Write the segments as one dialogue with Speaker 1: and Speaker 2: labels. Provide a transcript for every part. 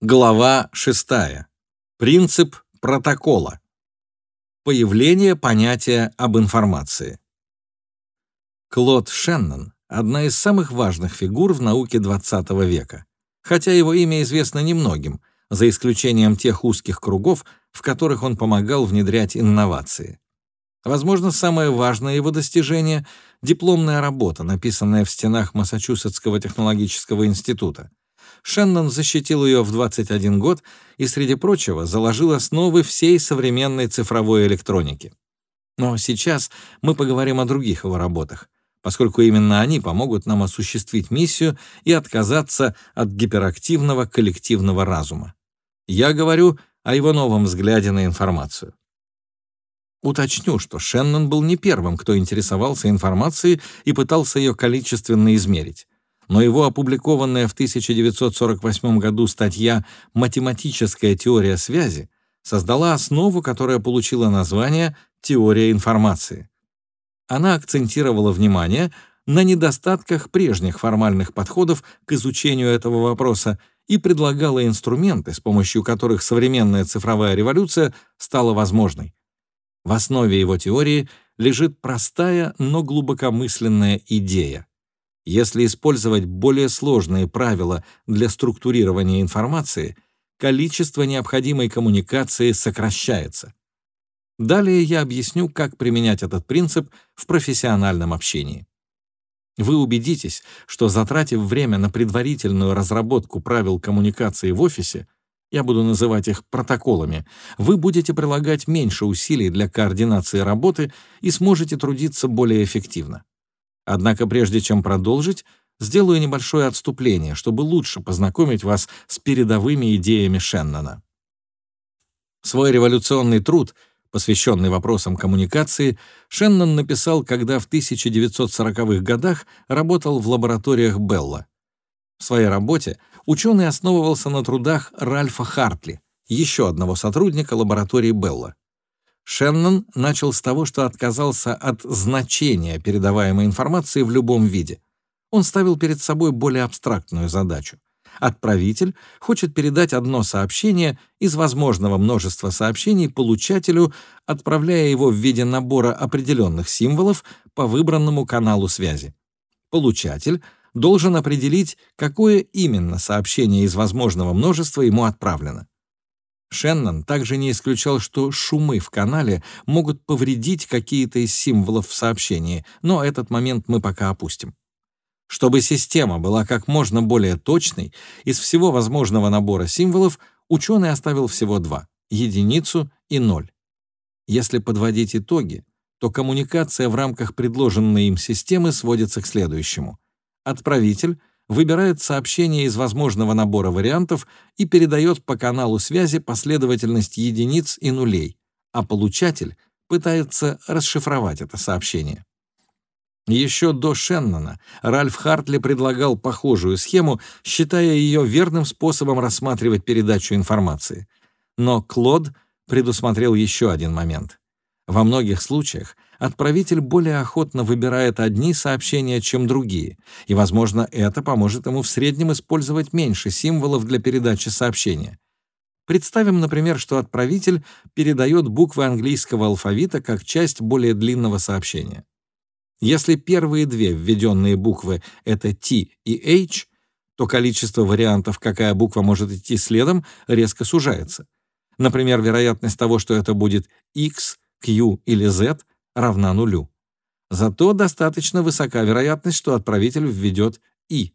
Speaker 1: Глава 6. Принцип протокола. Появление понятия об информации. Клод Шеннон — одна из самых важных фигур в науке XX века, хотя его имя известно немногим, за исключением тех узких кругов, в которых он помогал внедрять инновации. Возможно, самое важное его достижение — дипломная работа, написанная в стенах Массачусетского технологического института. Шеннон защитил ее в 21 год и, среди прочего, заложил основы всей современной цифровой электроники. Но сейчас мы поговорим о других его работах, поскольку именно они помогут нам осуществить миссию и отказаться от гиперактивного коллективного разума. Я говорю о его новом взгляде на информацию. Уточню, что Шеннон был не первым, кто интересовался информацией и пытался ее количественно измерить но его опубликованная в 1948 году статья «Математическая теория связи» создала основу, которая получила название «теория информации». Она акцентировала внимание на недостатках прежних формальных подходов к изучению этого вопроса и предлагала инструменты, с помощью которых современная цифровая революция стала возможной. В основе его теории лежит простая, но глубокомысленная идея. Если использовать более сложные правила для структурирования информации, количество необходимой коммуникации сокращается. Далее я объясню, как применять этот принцип в профессиональном общении. Вы убедитесь, что затратив время на предварительную разработку правил коммуникации в офисе, я буду называть их протоколами, вы будете прилагать меньше усилий для координации работы и сможете трудиться более эффективно. Однако прежде чем продолжить, сделаю небольшое отступление, чтобы лучше познакомить вас с передовыми идеями Шеннона. Свой революционный труд, посвященный вопросам коммуникации, Шеннон написал, когда в 1940-х годах работал в лабораториях Белла. В своей работе ученый основывался на трудах Ральфа Хартли, еще одного сотрудника лаборатории Белла. Шеннон начал с того, что отказался от значения передаваемой информации в любом виде. Он ставил перед собой более абстрактную задачу. Отправитель хочет передать одно сообщение из возможного множества сообщений получателю, отправляя его в виде набора определенных символов по выбранному каналу связи. Получатель должен определить, какое именно сообщение из возможного множества ему отправлено. Шеннон также не исключал, что шумы в канале могут повредить какие-то из символов в сообщении, но этот момент мы пока опустим. Чтобы система была как можно более точной, из всего возможного набора символов ученый оставил всего два — единицу и ноль. Если подводить итоги, то коммуникация в рамках предложенной им системы сводится к следующему. Отправитель выбирает сообщение из возможного набора вариантов и передает по каналу связи последовательность единиц и нулей, а получатель пытается расшифровать это сообщение. Еще до Шеннона Ральф Хартли предлагал похожую схему, считая ее верным способом рассматривать передачу информации. Но Клод предусмотрел еще один момент. Во многих случаях отправитель более охотно выбирает одни сообщения, чем другие, и, возможно, это поможет ему в среднем использовать меньше символов для передачи сообщения. Представим, например, что отправитель передает буквы английского алфавита как часть более длинного сообщения. Если первые две введенные буквы — это T и H, то количество вариантов, какая буква может идти следом, резко сужается. Например, вероятность того, что это будет X, Q или Z, равна нулю. Зато достаточно высока вероятность, что отправитель введет «и».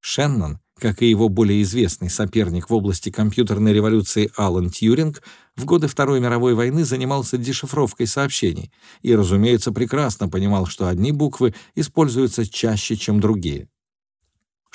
Speaker 1: Шеннон, как и его более известный соперник в области компьютерной революции Алан Тьюринг, в годы Второй мировой войны занимался дешифровкой сообщений и, разумеется, прекрасно понимал, что одни буквы используются чаще, чем другие.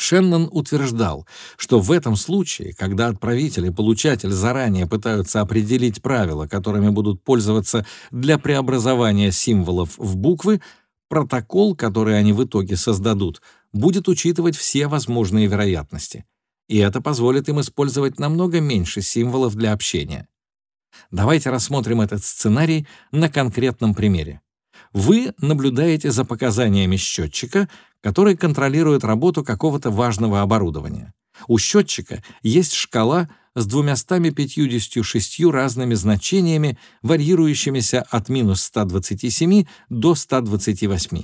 Speaker 1: Шеннон утверждал, что в этом случае, когда отправитель и получатель заранее пытаются определить правила, которыми будут пользоваться для преобразования символов в буквы, протокол, который они в итоге создадут, будет учитывать все возможные вероятности. И это позволит им использовать намного меньше символов для общения. Давайте рассмотрим этот сценарий на конкретном примере. Вы наблюдаете за показаниями счетчика, который контролирует работу какого-то важного оборудования. У счетчика есть шкала с 256 разными значениями, варьирующимися от минус 127 до 128.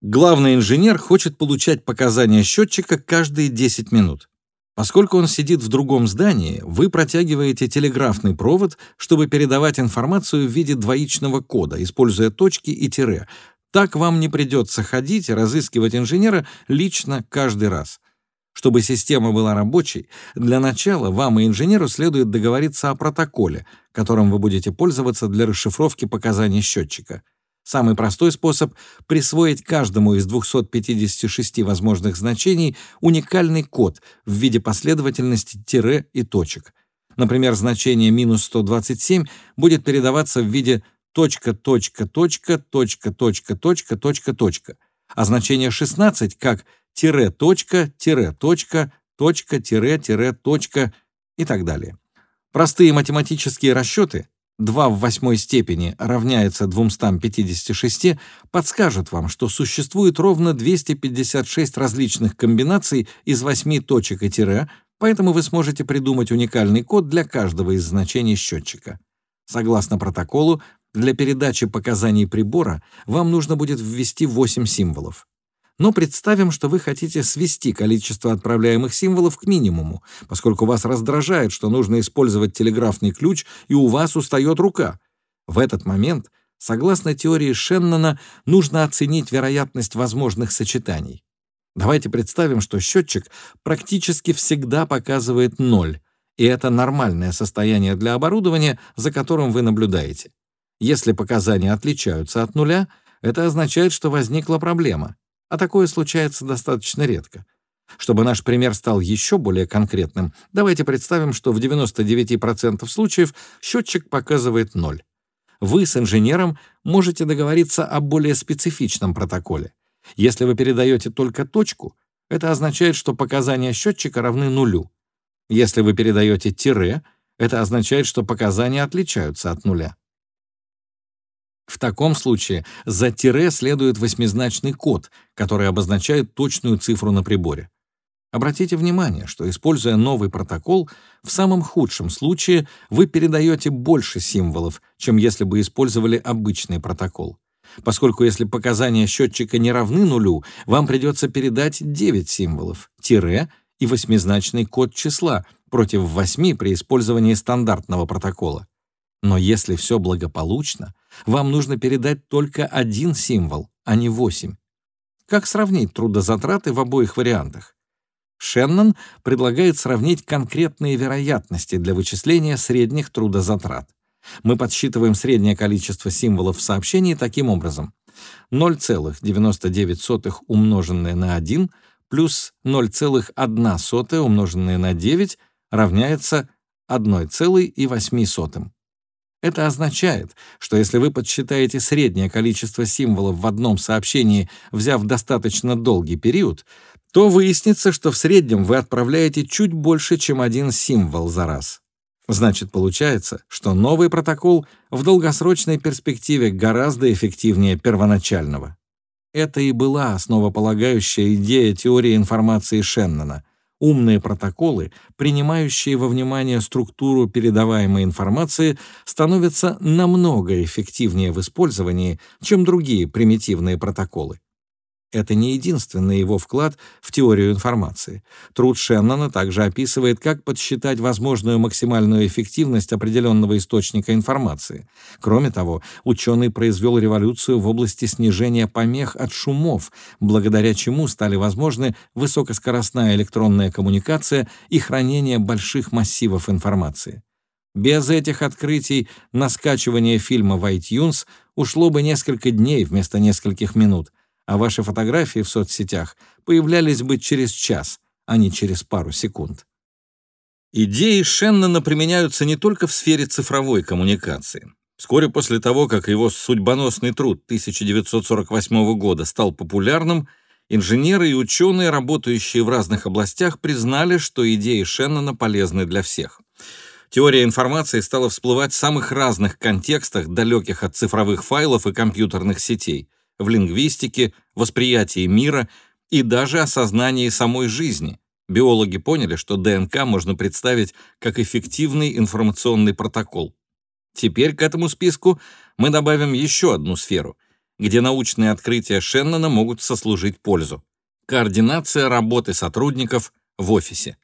Speaker 1: Главный инженер хочет получать показания счетчика каждые 10 минут. Поскольку он сидит в другом здании, вы протягиваете телеграфный провод, чтобы передавать информацию в виде двоичного кода, используя точки и тире. Так вам не придется ходить и разыскивать инженера лично каждый раз. Чтобы система была рабочей, для начала вам и инженеру следует договориться о протоколе, которым вы будете пользоваться для расшифровки показаний счетчика. Самый простой способ — присвоить каждому из 256 возможных значений уникальный код в виде последовательности тире и точек. Например, значение минус 127 будет передаваться в виде точка, точка, точка, точка, точка, точка, точка, точка, а значение 16 как тире, точка, тире, точка, точка, тире, тире, точка и так далее. Простые математические расчеты 2 в восьмой степени равняется 256, подскажет вам, что существует ровно 256 различных комбинаций из 8 точек и тире, поэтому вы сможете придумать уникальный код для каждого из значений счетчика. Согласно протоколу, для передачи показаний прибора вам нужно будет ввести 8 символов. Но представим, что вы хотите свести количество отправляемых символов к минимуму, поскольку вас раздражает, что нужно использовать телеграфный ключ, и у вас устает рука. В этот момент, согласно теории Шеннона, нужно оценить вероятность возможных сочетаний. Давайте представим, что счетчик практически всегда показывает ноль, и это нормальное состояние для оборудования, за которым вы наблюдаете. Если показания отличаются от нуля, это означает, что возникла проблема а такое случается достаточно редко. Чтобы наш пример стал еще более конкретным, давайте представим, что в 99% случаев счетчик показывает 0. Вы с инженером можете договориться о более специфичном протоколе. Если вы передаете только точку, это означает, что показания счетчика равны нулю. Если вы передаете тире, это означает, что показания отличаются от нуля. В таком случае за тире следует восьмизначный код, который обозначает точную цифру на приборе. Обратите внимание, что, используя новый протокол, в самом худшем случае вы передаете больше символов, чем если бы использовали обычный протокол. Поскольку если показания счетчика не равны нулю, вам придется передать 9 символов, тире и восьмизначный код числа против 8 при использовании стандартного протокола. Но если все благополучно, вам нужно передать только один символ, а не восемь. Как сравнить трудозатраты в обоих вариантах? Шеннон предлагает сравнить конкретные вероятности для вычисления средних трудозатрат. Мы подсчитываем среднее количество символов в сообщении таким образом. 0,99 умноженное на 1 плюс 0,1 умноженное на 9 равняется 1,08. Это означает, что если вы подсчитаете среднее количество символов в одном сообщении, взяв достаточно долгий период, то выяснится, что в среднем вы отправляете чуть больше, чем один символ за раз. Значит, получается, что новый протокол в долгосрочной перспективе гораздо эффективнее первоначального. Это и была основополагающая идея теории информации Шеннона — Умные протоколы, принимающие во внимание структуру передаваемой информации, становятся намного эффективнее в использовании, чем другие примитивные протоколы. Это не единственный его вклад в теорию информации. Труд Шеннона также описывает, как подсчитать возможную максимальную эффективность определенного источника информации. Кроме того, ученый произвел революцию в области снижения помех от шумов, благодаря чему стали возможны высокоскоростная электронная коммуникация и хранение больших массивов информации. Без этих открытий на скачивание фильма в iTunes ушло бы несколько дней вместо нескольких минут — а ваши фотографии в соцсетях появлялись бы через час, а не через пару секунд. Идеи Шеннона применяются не только в сфере цифровой коммуникации. Вскоре после того, как его судьбоносный труд 1948 года стал популярным, инженеры и ученые, работающие в разных областях, признали, что идеи Шеннона полезны для всех. Теория информации стала всплывать в самых разных контекстах, далеких от цифровых файлов и компьютерных сетей в лингвистике, восприятии мира и даже осознании самой жизни, Биологи поняли, что ДНК можно представить как эффективный информационный протокол. Теперь к этому списку мы добавим еще одну сферу, где научные открытия Шеннона могут сослужить пользу. Координация работы сотрудников в офисе.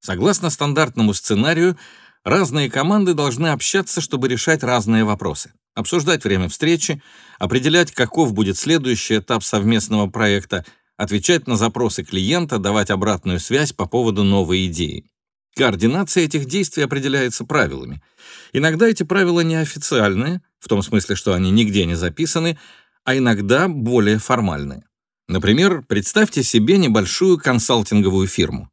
Speaker 1: Согласно стандартному сценарию, разные команды должны общаться, чтобы решать разные вопросы, обсуждать время встречи, определять, каков будет следующий этап совместного проекта, отвечать на запросы клиента, давать обратную связь по поводу новой идеи. Координация этих действий определяется правилами. Иногда эти правила неофициальные, в том смысле, что они нигде не записаны, а иногда более формальные. Например, представьте себе небольшую консалтинговую фирму.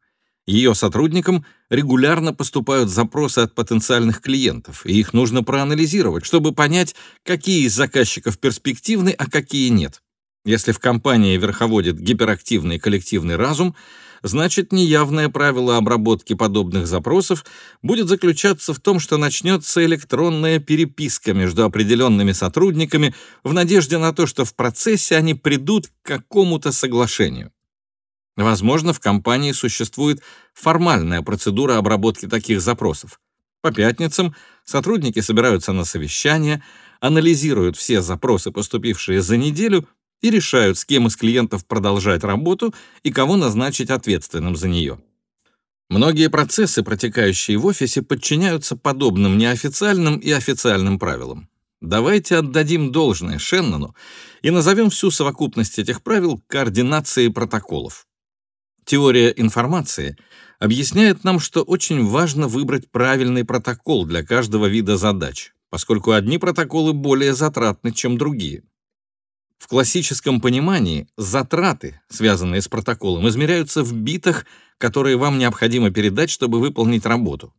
Speaker 1: Ее сотрудникам регулярно поступают запросы от потенциальных клиентов, и их нужно проанализировать, чтобы понять, какие из заказчиков перспективны, а какие нет. Если в компании верховодит гиперактивный коллективный разум, значит неявное правило обработки подобных запросов будет заключаться в том, что начнется электронная переписка между определенными сотрудниками в надежде на то, что в процессе они придут к какому-то соглашению. Возможно, в компании существует формальная процедура обработки таких запросов. По пятницам сотрудники собираются на совещание, анализируют все запросы, поступившие за неделю, и решают, с кем из клиентов продолжать работу и кого назначить ответственным за нее. Многие процессы, протекающие в офисе, подчиняются подобным неофициальным и официальным правилам. Давайте отдадим должное Шеннону и назовем всю совокупность этих правил координацией протоколов. Теория информации объясняет нам, что очень важно выбрать правильный протокол для каждого вида задач, поскольку одни протоколы более затратны, чем другие. В классическом понимании затраты, связанные с протоколом, измеряются в битах, которые вам необходимо передать, чтобы выполнить работу.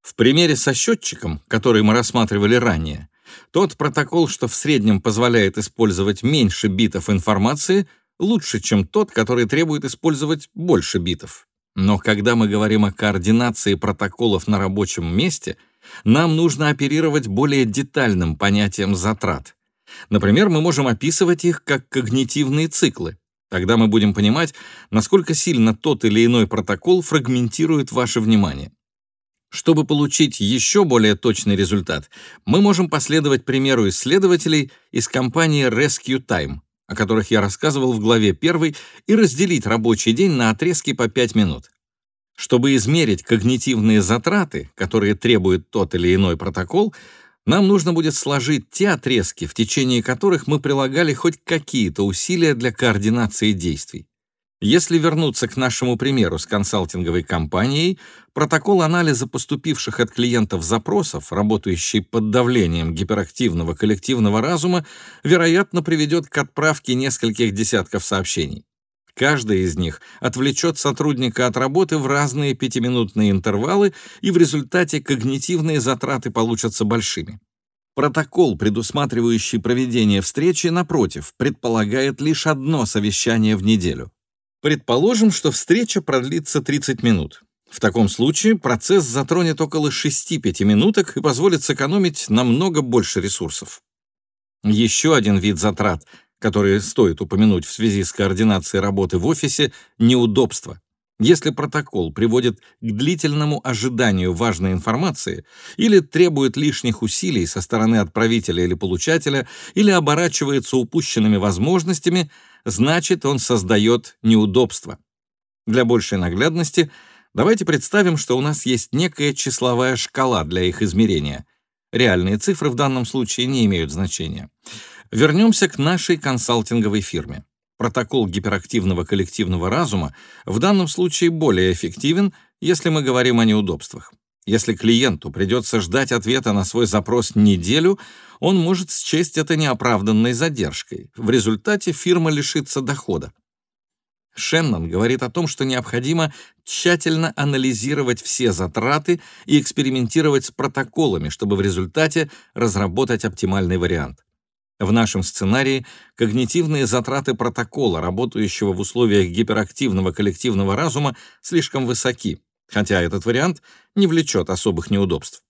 Speaker 1: В примере со счетчиком, который мы рассматривали ранее, тот протокол, что в среднем позволяет использовать меньше битов информации, лучше, чем тот, который требует использовать больше битов. Но когда мы говорим о координации протоколов на рабочем месте, нам нужно оперировать более детальным понятием затрат — Например, мы можем описывать их как когнитивные циклы. Тогда мы будем понимать, насколько сильно тот или иной протокол фрагментирует ваше внимание. Чтобы получить еще более точный результат, мы можем последовать примеру исследователей из компании Rescue Time, о которых я рассказывал в главе 1, и разделить рабочий день на отрезки по 5 минут. Чтобы измерить когнитивные затраты, которые требует тот или иной протокол, нам нужно будет сложить те отрезки, в течение которых мы прилагали хоть какие-то усилия для координации действий. Если вернуться к нашему примеру с консалтинговой компанией, протокол анализа поступивших от клиентов запросов, работающий под давлением гиперактивного коллективного разума, вероятно, приведет к отправке нескольких десятков сообщений. Каждая из них отвлечет сотрудника от работы в разные пятиминутные интервалы, и в результате когнитивные затраты получатся большими. Протокол, предусматривающий проведение встречи, напротив, предполагает лишь одно совещание в неделю. Предположим, что встреча продлится 30 минут. В таком случае процесс затронет около 6 пятиминуток и позволит сэкономить намного больше ресурсов. Еще один вид затрат которые стоит упомянуть в связи с координацией работы в офисе, неудобства. Если протокол приводит к длительному ожиданию важной информации или требует лишних усилий со стороны отправителя или получателя, или оборачивается упущенными возможностями, значит, он создает неудобства. Для большей наглядности давайте представим, что у нас есть некая числовая шкала для их измерения. Реальные цифры в данном случае не имеют значения. Вернемся к нашей консалтинговой фирме. Протокол гиперактивного коллективного разума в данном случае более эффективен, если мы говорим о неудобствах. Если клиенту придется ждать ответа на свой запрос неделю, он может счесть это неоправданной задержкой. В результате фирма лишится дохода. Шеннон говорит о том, что необходимо тщательно анализировать все затраты и экспериментировать с протоколами, чтобы в результате разработать оптимальный вариант. В нашем сценарии когнитивные затраты протокола, работающего в условиях гиперактивного коллективного разума, слишком высоки, хотя этот вариант не влечет особых неудобств.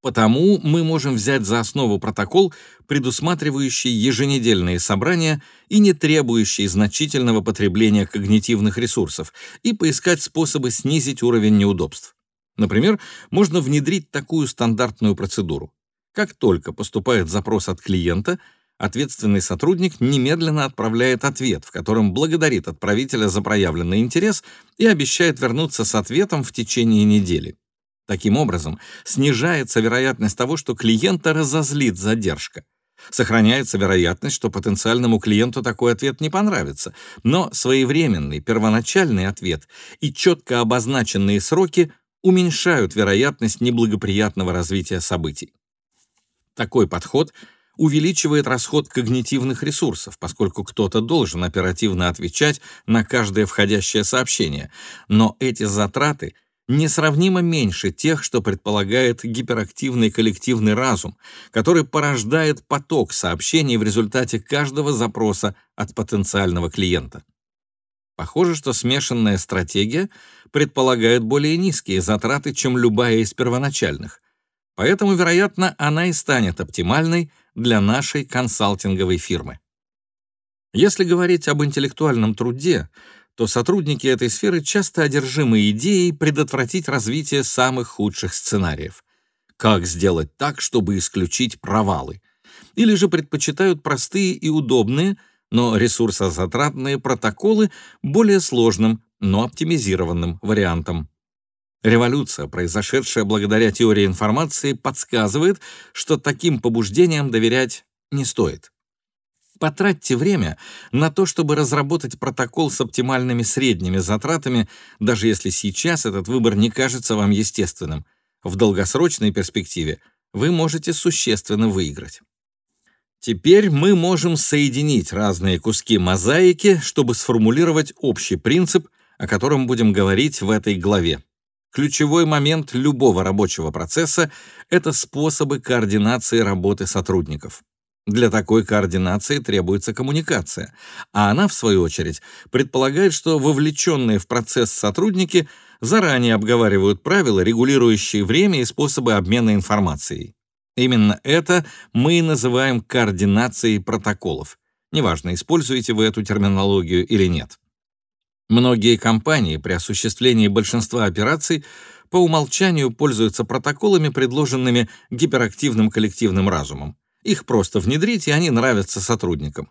Speaker 1: Потому мы можем взять за основу протокол, предусматривающий еженедельные собрания и не требующий значительного потребления когнитивных ресурсов, и поискать способы снизить уровень неудобств. Например, можно внедрить такую стандартную процедуру. Как только поступает запрос от клиента, ответственный сотрудник немедленно отправляет ответ, в котором благодарит отправителя за проявленный интерес и обещает вернуться с ответом в течение недели. Таким образом, снижается вероятность того, что клиента разозлит задержка. Сохраняется вероятность, что потенциальному клиенту такой ответ не понравится, но своевременный первоначальный ответ и четко обозначенные сроки уменьшают вероятность неблагоприятного развития событий. Такой подход увеличивает расход когнитивных ресурсов, поскольку кто-то должен оперативно отвечать на каждое входящее сообщение, но эти затраты – несравнимо меньше тех, что предполагает гиперактивный коллективный разум, который порождает поток сообщений в результате каждого запроса от потенциального клиента. Похоже, что смешанная стратегия предполагает более низкие затраты, чем любая из первоначальных. Поэтому, вероятно, она и станет оптимальной для нашей консалтинговой фирмы. Если говорить об интеллектуальном труде, то сотрудники этой сферы часто одержимы идеей предотвратить развитие самых худших сценариев. Как сделать так, чтобы исключить провалы? Или же предпочитают простые и удобные, но ресурсозатратные протоколы более сложным, но оптимизированным вариантом. Революция, произошедшая благодаря теории информации, подсказывает, что таким побуждениям доверять не стоит. Потратьте время на то, чтобы разработать протокол с оптимальными средними затратами, даже если сейчас этот выбор не кажется вам естественным. В долгосрочной перспективе вы можете существенно выиграть. Теперь мы можем соединить разные куски мозаики, чтобы сформулировать общий принцип, о котором будем говорить в этой главе. Ключевой момент любого рабочего процесса — это способы координации работы сотрудников. Для такой координации требуется коммуникация, а она, в свою очередь, предполагает, что вовлеченные в процесс сотрудники заранее обговаривают правила, регулирующие время и способы обмена информацией. Именно это мы и называем координацией протоколов. Неважно, используете вы эту терминологию или нет. Многие компании при осуществлении большинства операций по умолчанию пользуются протоколами, предложенными гиперактивным коллективным разумом. Их просто внедрить, и они нравятся сотрудникам.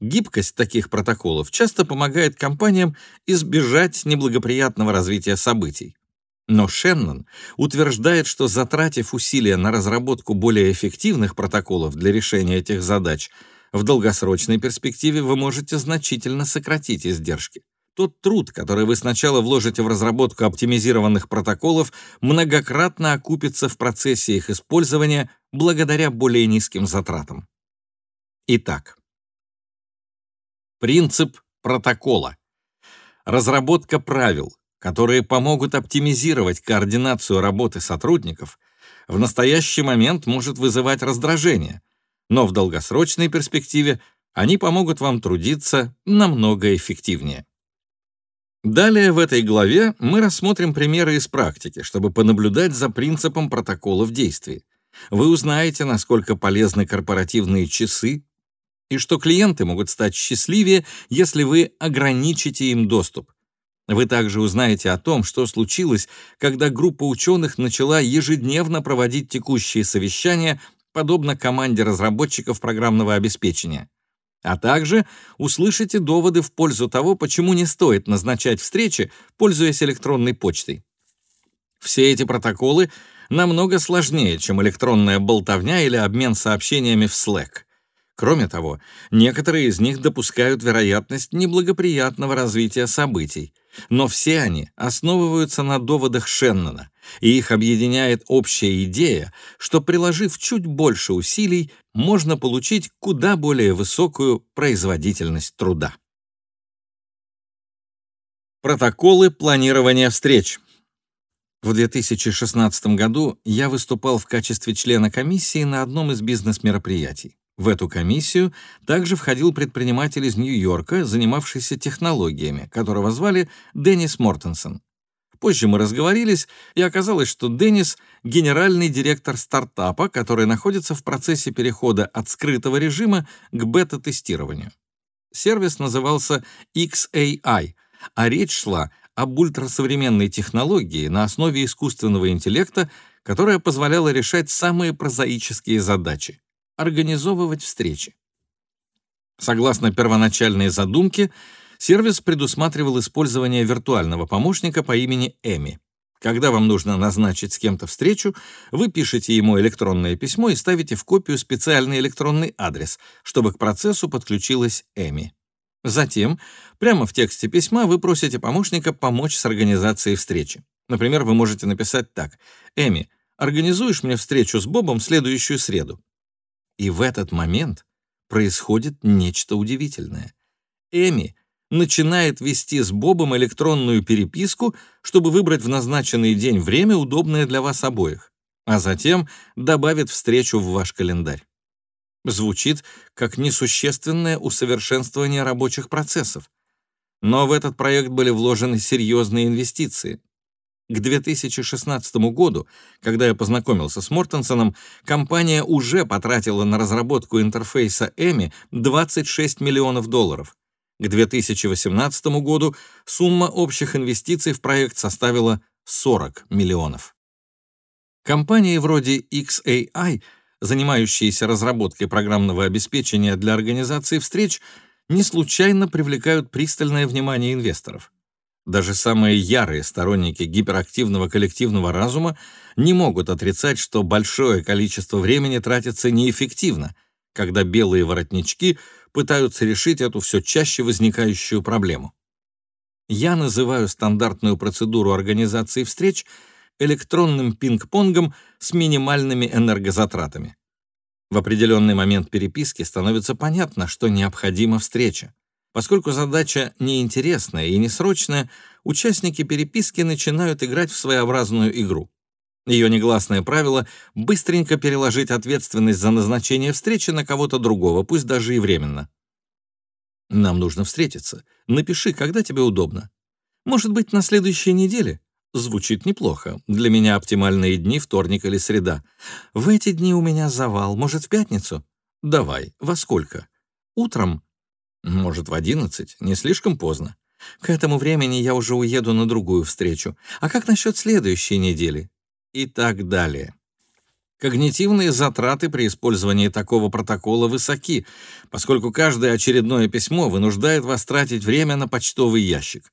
Speaker 1: Гибкость таких протоколов часто помогает компаниям избежать неблагоприятного развития событий. Но Шеннон утверждает, что затратив усилия на разработку более эффективных протоколов для решения этих задач, в долгосрочной перспективе вы можете значительно сократить издержки. Тот труд, который вы сначала вложите в разработку оптимизированных протоколов, многократно окупится в процессе их использования благодаря более низким затратам. Итак, принцип протокола. Разработка правил, которые помогут оптимизировать координацию работы сотрудников, в настоящий момент может вызывать раздражение, но в долгосрочной перспективе они помогут вам трудиться намного эффективнее. Далее в этой главе мы рассмотрим примеры из практики, чтобы понаблюдать за принципом протокола в действии. Вы узнаете, насколько полезны корпоративные часы и что клиенты могут стать счастливее, если вы ограничите им доступ. Вы также узнаете о том, что случилось, когда группа ученых начала ежедневно проводить текущие совещания, подобно команде разработчиков программного обеспечения а также услышите доводы в пользу того, почему не стоит назначать встречи, пользуясь электронной почтой. Все эти протоколы намного сложнее, чем электронная болтовня или обмен сообщениями в Slack. Кроме того, некоторые из них допускают вероятность неблагоприятного развития событий, но все они основываются на доводах Шеннона, и их объединяет общая идея, что приложив чуть больше усилий, можно получить куда более высокую производительность труда. Протоколы планирования встреч. В 2016 году я выступал в качестве члена комиссии на одном из бизнес-мероприятий. В эту комиссию также входил предприниматель из Нью-Йорка, занимавшийся технологиями, которого звали Деннис Мортенсон. Позже мы разговорились, и оказалось, что Деннис — генеральный директор стартапа, который находится в процессе перехода от скрытого режима к бета-тестированию. Сервис назывался XAI, а речь шла об ультрасовременной технологии на основе искусственного интеллекта, которая позволяла решать самые прозаические задачи — организовывать встречи. Согласно первоначальной задумке, сервис предусматривал использование виртуального помощника по имени Эми. Когда вам нужно назначить с кем-то встречу, вы пишете ему электронное письмо и ставите в копию специальный электронный адрес, чтобы к процессу подключилась Эми. Затем, прямо в тексте письма вы просите помощника помочь с организацией встречи. Например, вы можете написать так. «Эми, организуешь мне встречу с Бобом в следующую среду?» И в этот момент происходит нечто удивительное. Эми начинает вести с Бобом электронную переписку, чтобы выбрать в назначенный день время, удобное для вас обоих, а затем добавит встречу в ваш календарь. Звучит как несущественное усовершенствование рабочих процессов. Но в этот проект были вложены серьезные инвестиции. К 2016 году, когда я познакомился с Мортенсоном, компания уже потратила на разработку интерфейса EMI 26 миллионов долларов. К 2018 году сумма общих инвестиций в проект составила 40 миллионов. Компании вроде XAI, занимающиеся разработкой программного обеспечения для организации встреч, не случайно привлекают пристальное внимание инвесторов. Даже самые ярые сторонники гиперактивного коллективного разума не могут отрицать, что большое количество времени тратится неэффективно, когда белые воротнички пытаются решить эту все чаще возникающую проблему. Я называю стандартную процедуру организации встреч электронным пинг-понгом с минимальными энергозатратами. В определенный момент переписки становится понятно, что необходима встреча. Поскольку задача неинтересная и несрочная, участники переписки начинают играть в своеобразную игру. Ее негласное правило — быстренько переложить ответственность за назначение встречи на кого-то другого, пусть даже и временно. «Нам нужно встретиться. Напиши, когда тебе удобно. Может быть, на следующей неделе?» Звучит неплохо. Для меня оптимальные дни — вторник или среда. В эти дни у меня завал. Может, в пятницу? Давай. Во сколько? Утром? Может, в одиннадцать? Не слишком поздно. К этому времени я уже уеду на другую встречу. А как насчет следующей недели? И так далее. Когнитивные затраты при использовании такого протокола высоки, поскольку каждое очередное письмо вынуждает вас тратить время на почтовый ящик.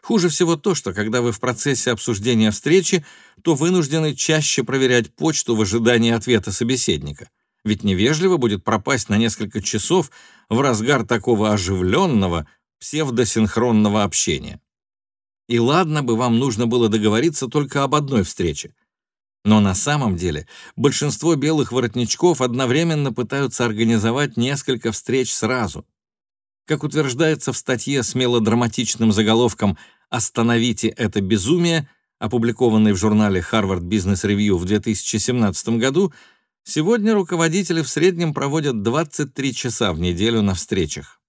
Speaker 1: Хуже всего то, что когда вы в процессе обсуждения встречи, то вынуждены чаще проверять почту в ожидании ответа собеседника. Ведь невежливо будет пропасть на несколько часов в разгар такого оживленного, псевдосинхронного общения. И ладно бы вам нужно было договориться только об одной встрече. Но на самом деле большинство белых воротничков одновременно пытаются организовать несколько встреч сразу. Как утверждается в статье с мелодраматичным заголовком «Остановите это безумие», опубликованной в журнале Harvard Business Review в 2017 году, Сегодня руководители в среднем проводят 23 часа в неделю на встречах.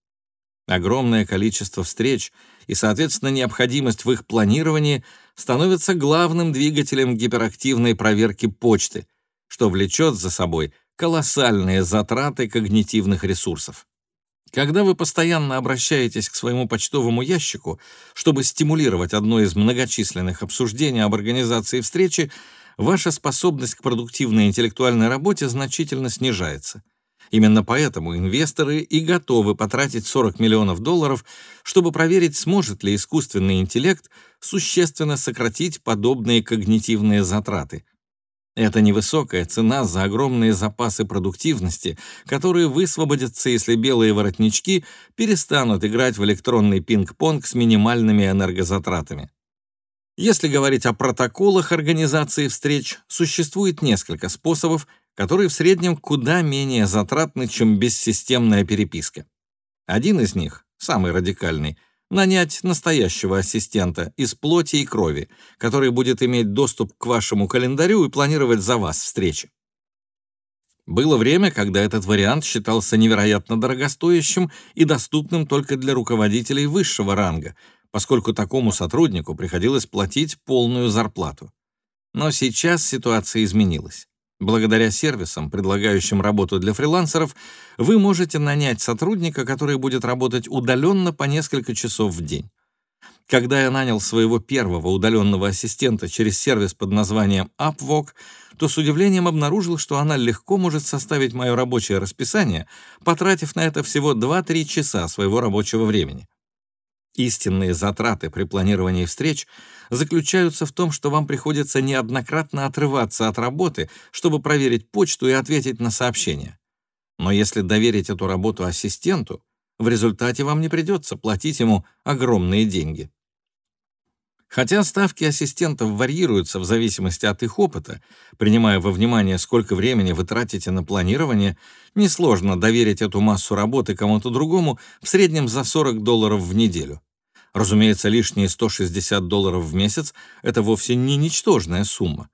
Speaker 1: Огромное количество встреч и, соответственно, необходимость в их планировании становятся главным двигателем гиперактивной проверки почты, что влечет за собой колоссальные затраты когнитивных ресурсов. Когда вы постоянно обращаетесь к своему почтовому ящику, чтобы стимулировать одно из многочисленных обсуждений об организации встречи, ваша способность к продуктивной интеллектуальной работе значительно снижается. Именно поэтому инвесторы и готовы потратить 40 миллионов долларов, чтобы проверить, сможет ли искусственный интеллект существенно сократить подобные когнитивные затраты. Это невысокая цена за огромные запасы продуктивности, которые высвободятся, если белые воротнички перестанут играть в электронный пинг-понг с минимальными энергозатратами. Если говорить о протоколах организации встреч, существует несколько способов, которые в среднем куда менее затратны, чем бессистемная переписка. Один из них, самый радикальный, нанять настоящего ассистента из плоти и крови, который будет иметь доступ к вашему календарю и планировать за вас встречи. Было время, когда этот вариант считался невероятно дорогостоящим и доступным только для руководителей высшего ранга, поскольку такому сотруднику приходилось платить полную зарплату. Но сейчас ситуация изменилась. Благодаря сервисам, предлагающим работу для фрилансеров, вы можете нанять сотрудника, который будет работать удаленно по несколько часов в день. Когда я нанял своего первого удаленного ассистента через сервис под названием Upwork, то с удивлением обнаружил, что она легко может составить мое рабочее расписание, потратив на это всего 2-3 часа своего рабочего времени. Истинные затраты при планировании встреч заключаются в том, что вам приходится неоднократно отрываться от работы, чтобы проверить почту и ответить на сообщения. Но если доверить эту работу ассистенту, в результате вам не придется платить ему огромные деньги. Хотя ставки ассистентов варьируются в зависимости от их опыта, принимая во внимание, сколько времени вы тратите на планирование, несложно доверить эту массу работы кому-то другому в среднем за 40 долларов в неделю. Разумеется, лишние 160 долларов в месяц — это вовсе не ничтожная сумма.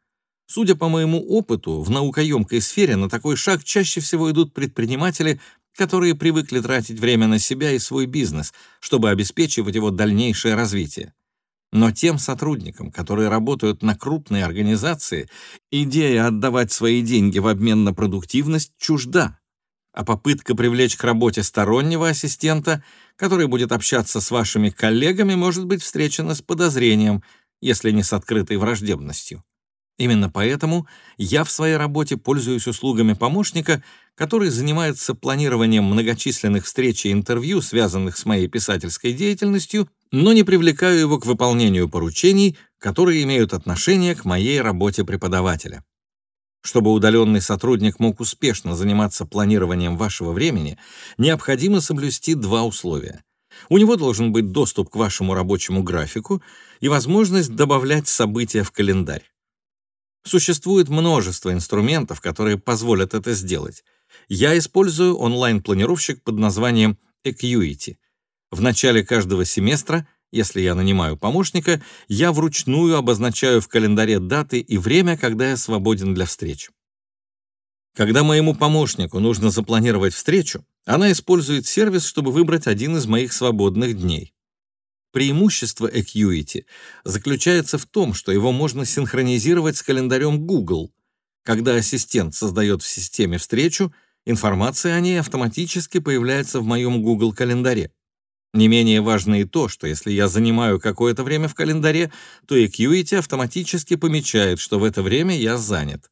Speaker 1: Судя по моему опыту, в наукоемкой сфере на такой шаг чаще всего идут предприниматели, которые привыкли тратить время на себя и свой бизнес, чтобы обеспечивать его дальнейшее развитие. Но тем сотрудникам, которые работают на крупные организации, идея отдавать свои деньги в обмен на продуктивность чужда. А попытка привлечь к работе стороннего ассистента, который будет общаться с вашими коллегами, может быть встречена с подозрением, если не с открытой враждебностью. Именно поэтому я в своей работе пользуюсь услугами помощника, который занимается планированием многочисленных встреч и интервью, связанных с моей писательской деятельностью, но не привлекаю его к выполнению поручений, которые имеют отношение к моей работе преподавателя. Чтобы удаленный сотрудник мог успешно заниматься планированием вашего времени, необходимо соблюсти два условия. У него должен быть доступ к вашему рабочему графику и возможность добавлять события в календарь. Существует множество инструментов, которые позволят это сделать. Я использую онлайн-планировщик под названием Acuity. В начале каждого семестра, если я нанимаю помощника, я вручную обозначаю в календаре даты и время, когда я свободен для встреч. Когда моему помощнику нужно запланировать встречу, она использует сервис, чтобы выбрать один из моих свободных дней. Преимущество Acuity заключается в том, что его можно синхронизировать с календарем Google. Когда ассистент создает в системе встречу, информация о ней автоматически появляется в моем Google календаре. Не менее важно и то, что если я занимаю какое-то время в календаре, то Acuity автоматически помечает, что в это время я занят.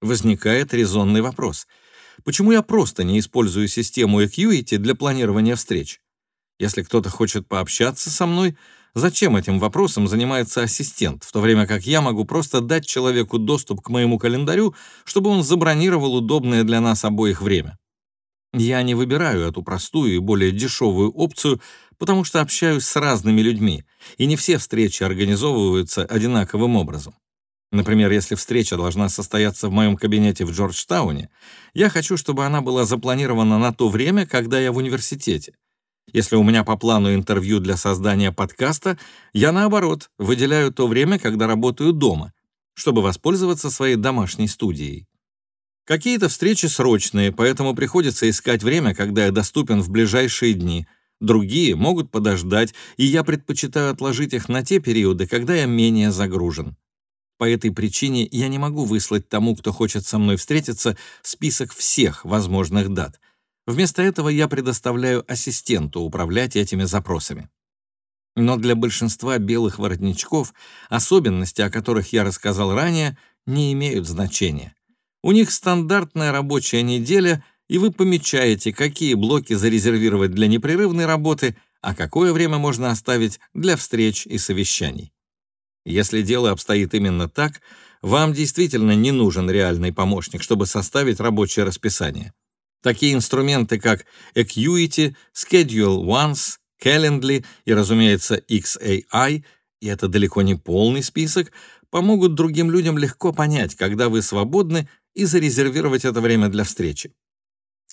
Speaker 1: Возникает резонный вопрос. Почему я просто не использую систему Acuity для планирования встреч? Если кто-то хочет пообщаться со мной, зачем этим вопросом занимается ассистент, в то время как я могу просто дать человеку доступ к моему календарю, чтобы он забронировал удобное для нас обоих время? Я не выбираю эту простую и более дешевую опцию, потому что общаюсь с разными людьми, и не все встречи организовываются одинаковым образом. Например, если встреча должна состояться в моем кабинете в Джорджтауне, я хочу, чтобы она была запланирована на то время, когда я в университете. Если у меня по плану интервью для создания подкаста, я, наоборот, выделяю то время, когда работаю дома, чтобы воспользоваться своей домашней студией. Какие-то встречи срочные, поэтому приходится искать время, когда я доступен в ближайшие дни. Другие могут подождать, и я предпочитаю отложить их на те периоды, когда я менее загружен. По этой причине я не могу выслать тому, кто хочет со мной встретиться, список всех возможных дат — Вместо этого я предоставляю ассистенту управлять этими запросами. Но для большинства белых воротничков особенности, о которых я рассказал ранее, не имеют значения. У них стандартная рабочая неделя, и вы помечаете, какие блоки зарезервировать для непрерывной работы, а какое время можно оставить для встреч и совещаний. Если дело обстоит именно так, вам действительно не нужен реальный помощник, чтобы составить рабочее расписание. Такие инструменты, как Acuity, Schedule Once, Calendly и, разумеется, XAI, и это далеко не полный список, помогут другим людям легко понять, когда вы свободны, и зарезервировать это время для встречи.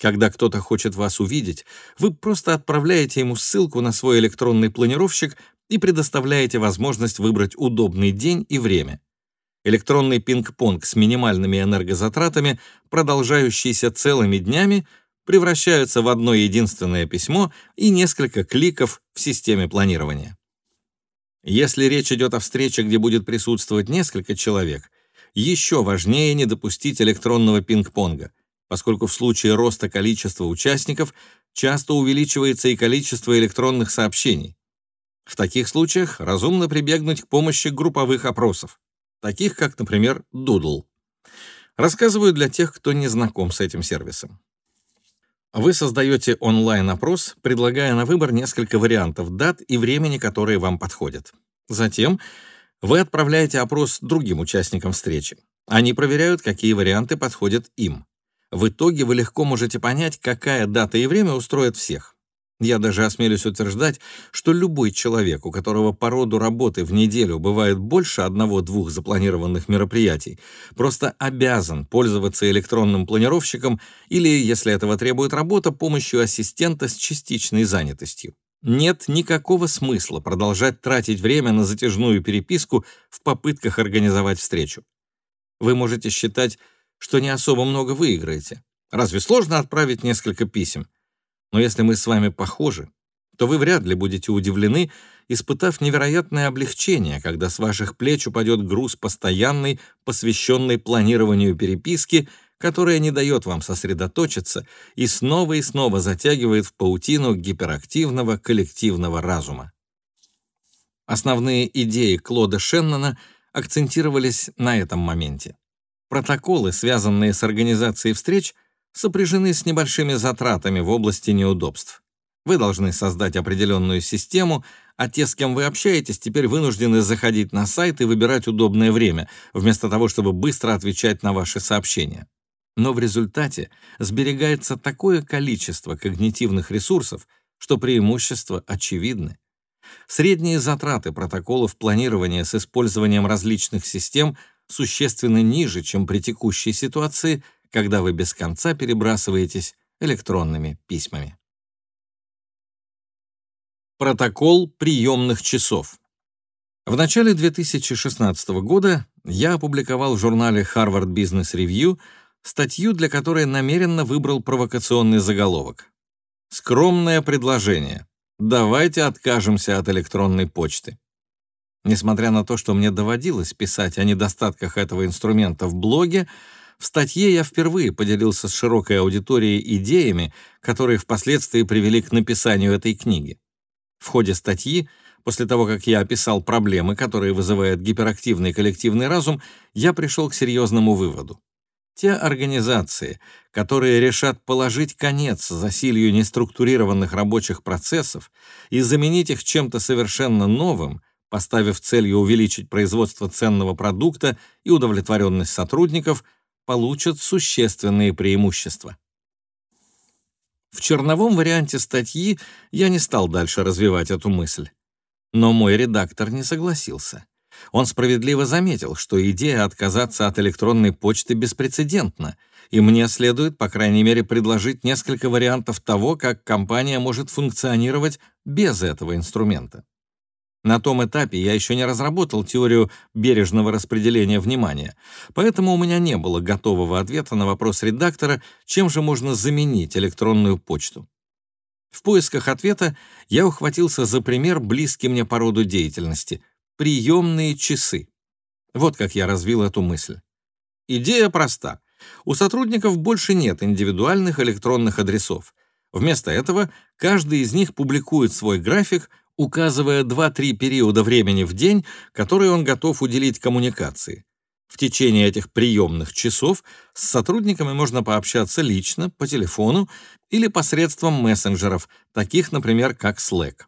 Speaker 1: Когда кто-то хочет вас увидеть, вы просто отправляете ему ссылку на свой электронный планировщик и предоставляете возможность выбрать удобный день и время. Электронный пинг-понг с минимальными энергозатратами, продолжающийся целыми днями, превращаются в одно единственное письмо и несколько кликов в системе планирования. Если речь идет о встрече, где будет присутствовать несколько человек, еще важнее не допустить электронного пинг-понга, поскольку в случае роста количества участников часто увеличивается и количество электронных сообщений. В таких случаях разумно прибегнуть к помощи групповых опросов, таких как, например, Doodle. Рассказываю для тех, кто не знаком с этим сервисом. Вы создаете онлайн-опрос, предлагая на выбор несколько вариантов дат и времени, которые вам подходят. Затем вы отправляете опрос другим участникам встречи. Они проверяют, какие варианты подходят им. В итоге вы легко можете понять, какая дата и время устроит всех. Я даже осмелюсь утверждать, что любой человек, у которого по роду работы в неделю бывает больше одного-двух запланированных мероприятий, просто обязан пользоваться электронным планировщиком или, если этого требует работа, помощью ассистента с частичной занятостью. Нет никакого смысла продолжать тратить время на затяжную переписку в попытках организовать встречу. Вы можете считать, что не особо много выиграете. Разве сложно отправить несколько писем? Но если мы с вами похожи, то вы вряд ли будете удивлены, испытав невероятное облегчение, когда с ваших плеч упадет груз постоянный, посвященный планированию переписки, которая не дает вам сосредоточиться и снова и снова затягивает в паутину гиперактивного коллективного разума. Основные идеи Клода Шеннона акцентировались на этом моменте. Протоколы, связанные с организацией встреч, сопряжены с небольшими затратами в области неудобств. Вы должны создать определенную систему, а те, с кем вы общаетесь, теперь вынуждены заходить на сайт и выбирать удобное время, вместо того, чтобы быстро отвечать на ваши сообщения. Но в результате сберегается такое количество когнитивных ресурсов, что преимущества очевидны. Средние затраты протоколов планирования с использованием различных систем существенно ниже, чем при текущей ситуации, когда вы без конца перебрасываетесь электронными письмами. Протокол приемных часов. В начале 2016 года я опубликовал в журнале Harvard Business Review статью, для которой намеренно выбрал провокационный заголовок. «Скромное предложение. Давайте откажемся от электронной почты». Несмотря на то, что мне доводилось писать о недостатках этого инструмента в блоге, в статье я впервые поделился с широкой аудиторией идеями, которые впоследствии привели к написанию этой книги. В ходе статьи, после того, как я описал проблемы, которые вызывает гиперактивный коллективный разум, я пришел к серьезному выводу. Те организации, которые решат положить конец засилью неструктурированных рабочих процессов и заменить их чем-то совершенно новым, поставив целью увеличить производство ценного продукта и удовлетворенность сотрудников – получат существенные преимущества. В черновом варианте статьи я не стал дальше развивать эту мысль. Но мой редактор не согласился. Он справедливо заметил, что идея отказаться от электронной почты беспрецедентна, и мне следует, по крайней мере, предложить несколько вариантов того, как компания может функционировать без этого инструмента. На том этапе я еще не разработал теорию бережного распределения внимания, поэтому у меня не было готового ответа на вопрос редактора, чем же можно заменить электронную почту. В поисках ответа я ухватился за пример, близкий мне по роду деятельности — приемные часы. Вот как я развил эту мысль. Идея проста. У сотрудников больше нет индивидуальных электронных адресов. Вместо этого каждый из них публикует свой график — указывая 2-3 периода времени в день, которые он готов уделить коммуникации. В течение этих приемных часов с сотрудниками можно пообщаться лично, по телефону или посредством мессенджеров, таких, например, как Slack.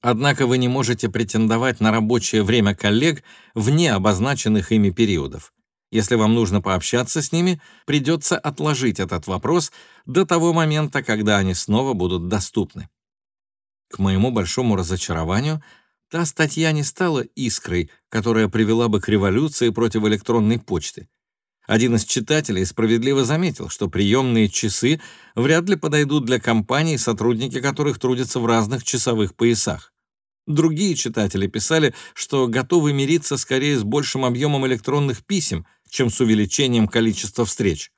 Speaker 1: Однако вы не можете претендовать на рабочее время коллег вне обозначенных ими периодов. Если вам нужно пообщаться с ними, придется отложить этот вопрос до того момента, когда они снова будут доступны. К моему большому разочарованию, та статья не стала искрой, которая привела бы к революции против электронной почты. Один из читателей справедливо заметил, что приемные часы вряд ли подойдут для компаний, сотрудники которых трудятся в разных часовых поясах. Другие читатели писали, что готовы мириться скорее с большим объемом электронных писем, чем с увеличением количества встреч.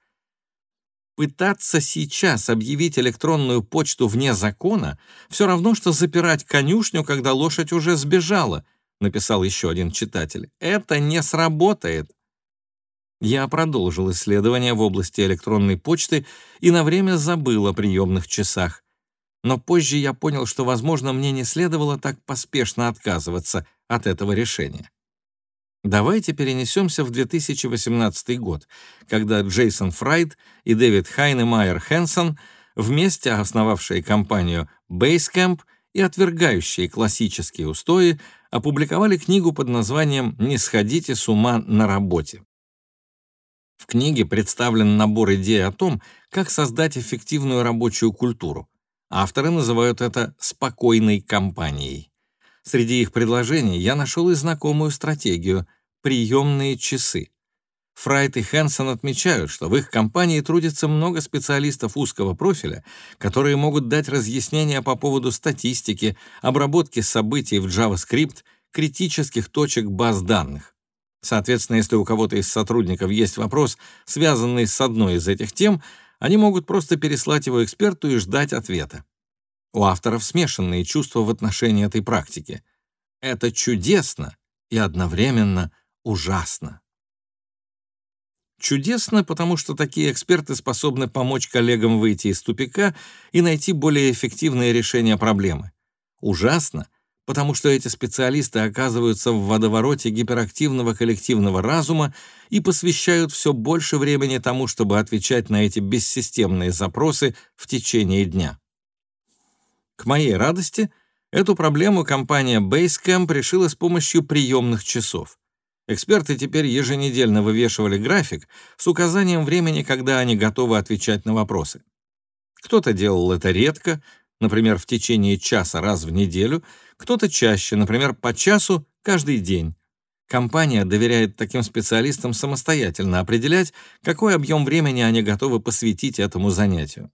Speaker 1: Пытаться сейчас объявить электронную почту вне закона все равно, что запирать конюшню, когда лошадь уже сбежала, написал еще один читатель. Это не сработает. Я продолжил исследования в области электронной почты и на время забыл о приемных часах. Но позже я понял, что, возможно, мне не следовало так поспешно отказываться от этого решения. Давайте перенесемся в 2018 год, когда Джейсон Фрайд и Дэвид Хайнемайер Хэнсон, вместе основавшие компанию Basecamp и отвергающие классические устои, опубликовали книгу под названием «Не сходите с ума на работе». В книге представлен набор идей о том, как создать эффективную рабочую культуру. Авторы называют это «спокойной компанией». Среди их предложений я нашел и знакомую стратегию — приемные часы. Фрайт и Хэнсон отмечают, что в их компании трудится много специалистов узкого профиля, которые могут дать разъяснения по поводу статистики, обработки событий в JavaScript, критических точек баз данных. Соответственно, если у кого-то из сотрудников есть вопрос, связанный с одной из этих тем, они могут просто переслать его эксперту и ждать ответа. У авторов смешанные чувства в отношении этой практики. Это чудесно и одновременно ужасно. Чудесно, потому что такие эксперты способны помочь коллегам выйти из тупика и найти более эффективные решения проблемы. Ужасно, потому что эти специалисты оказываются в водовороте гиперактивного коллективного разума и посвящают все больше времени тому, чтобы отвечать на эти бессистемные запросы в течение дня. К моей радости, эту проблему компания Basecamp решила с помощью приемных часов. Эксперты теперь еженедельно вывешивали график с указанием времени, когда они готовы отвечать на вопросы. Кто-то делал это редко, например, в течение часа раз в неделю, кто-то чаще, например, по часу каждый день. Компания доверяет таким специалистам самостоятельно определять, какой объем времени они готовы посвятить этому занятию.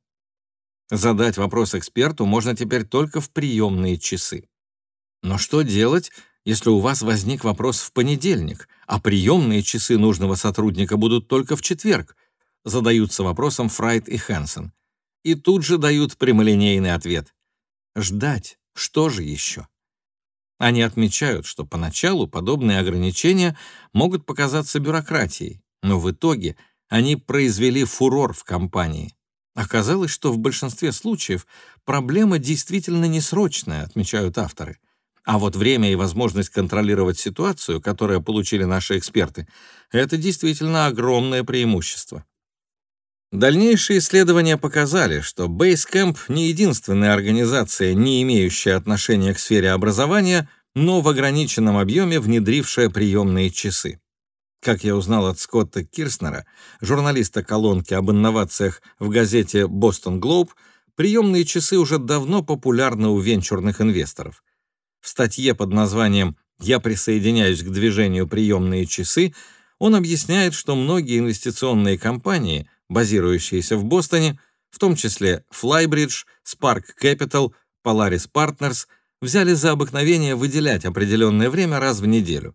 Speaker 1: Задать вопрос эксперту можно теперь только в приемные часы. Но что делать, если у вас возник вопрос в понедельник, а приемные часы нужного сотрудника будут только в четверг? Задаются вопросом Фрайт и Хэнсон. И тут же дают прямолинейный ответ. Ждать. Что же еще? Они отмечают, что поначалу подобные ограничения могут показаться бюрократией, но в итоге они произвели фурор в компании. Оказалось, что в большинстве случаев проблема действительно несрочная, отмечают авторы. А вот время и возможность контролировать ситуацию, которое получили наши эксперты, это действительно огромное преимущество. Дальнейшие исследования показали, что Basecamp не единственная организация, не имеющая отношения к сфере образования, но в ограниченном объеме внедрившая приемные часы. Как я узнал от Скотта Кирснера, журналиста колонки об инновациях в газете «Бостон Глоб», приемные часы уже давно популярны у венчурных инвесторов. В статье под названием «Я присоединяюсь к движению приемные часы» он объясняет, что многие инвестиционные компании, базирующиеся в Бостоне, в том числе Flybridge, Spark Capital, Polaris Partners, взяли за обыкновение выделять определенное время раз в неделю.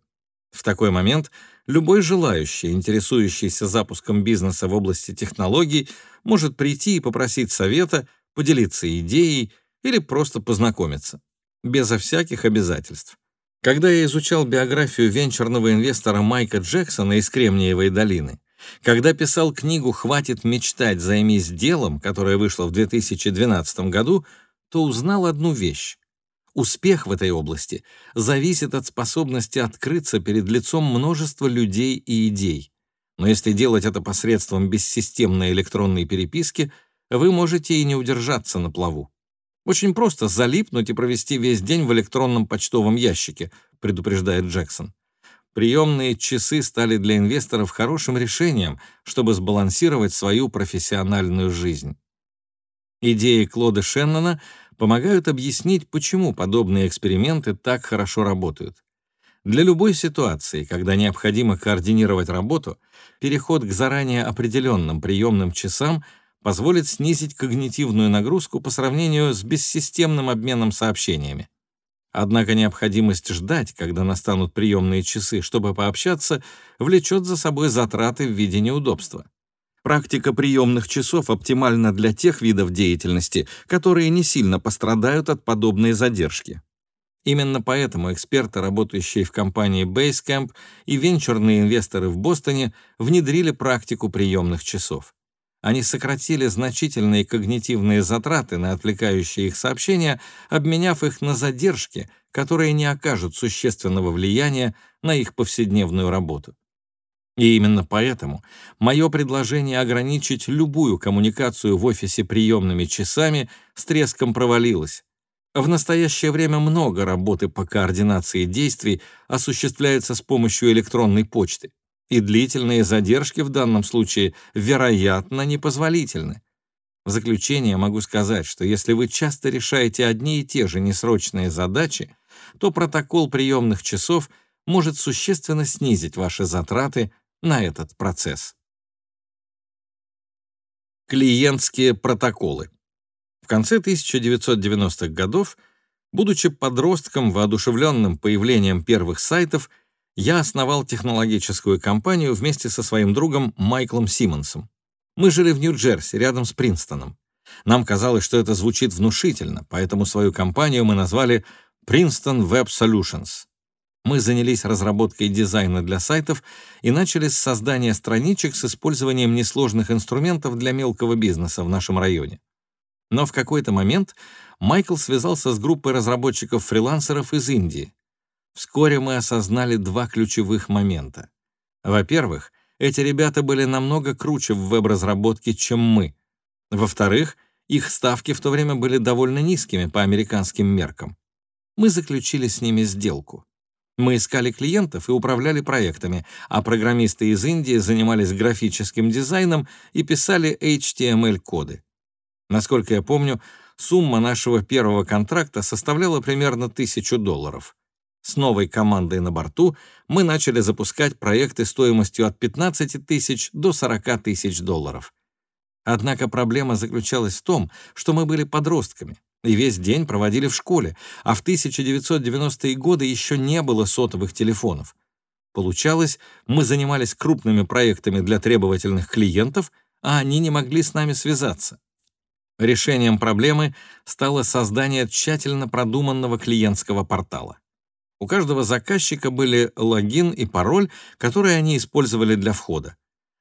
Speaker 1: В такой момент любой желающий, интересующийся запуском бизнеса в области технологий, может прийти и попросить совета, поделиться идеей или просто познакомиться, безо всяких обязательств. Когда я изучал биографию венчурного инвестора Майка Джексона из Кремниевой долины, когда писал книгу «Хватит мечтать, займись делом», которая вышла в 2012 году, то узнал одну вещь. Успех в этой области зависит от способности открыться перед лицом множества людей и идей. Но если делать это посредством бессистемной электронной переписки, вы можете и не удержаться на плаву. Очень просто залипнуть и провести весь день в электронном почтовом ящике, предупреждает Джексон. Приемные часы стали для инвесторов хорошим решением, чтобы сбалансировать свою профессиональную жизнь. Идеи Клода Шеннона помогают объяснить, почему подобные эксперименты так хорошо работают. Для любой ситуации, когда необходимо координировать работу, переход к заранее определенным приемным часам позволит снизить когнитивную нагрузку по сравнению с бессистемным обменом сообщениями. Однако необходимость ждать, когда настанут приемные часы, чтобы пообщаться, влечет за собой затраты в виде неудобства. Практика приемных часов оптимальна для тех видов деятельности, которые не сильно пострадают от подобной задержки. Именно поэтому эксперты, работающие в компании Basecamp и венчурные инвесторы в Бостоне внедрили практику приемных часов. Они сократили значительные когнитивные затраты на отвлекающие их сообщения, обменяв их на задержки, которые не окажут существенного влияния на их повседневную работу. И именно поэтому мое предложение ограничить любую коммуникацию в офисе приемными часами с треском провалилось. В настоящее время много работы по координации действий осуществляется с помощью электронной почты, и длительные задержки в данном случае, вероятно, непозволительны. В заключение могу сказать, что если вы часто решаете одни и те же несрочные задачи, то протокол приемных часов может существенно снизить ваши затраты на этот процесс. Клиентские протоколы. В конце 1990-х годов, будучи подростком, воодушевленным появлением первых сайтов, я основал технологическую компанию вместе со своим другом Майклом Симмонсом. Мы жили в Нью-Джерси, рядом с Принстоном. Нам казалось, что это звучит внушительно, поэтому свою компанию мы назвали Princeton Web Solutions. Мы занялись разработкой дизайна для сайтов и начали с создания страничек с использованием несложных инструментов для мелкого бизнеса в нашем районе. Но в какой-то момент Майкл связался с группой разработчиков-фрилансеров из Индии. Вскоре мы осознали два ключевых момента. Во-первых, эти ребята были намного круче в веб-разработке, чем мы. Во-вторых, их ставки в то время были довольно низкими по американским меркам. Мы заключили с ними сделку. Мы искали клиентов и управляли проектами, а программисты из Индии занимались графическим дизайном и писали HTML-коды. Насколько я помню, сумма нашего первого контракта составляла примерно тысячу долларов. С новой командой на борту мы начали запускать проекты стоимостью от 15 тысяч до 40 тысяч долларов. Однако проблема заключалась в том, что мы были подростками, и весь день проводили в школе, а в 1990-е годы еще не было сотовых телефонов. Получалось, мы занимались крупными проектами для требовательных клиентов, а они не могли с нами связаться. Решением проблемы стало создание тщательно продуманного клиентского портала. У каждого заказчика были логин и пароль, которые они использовали для входа.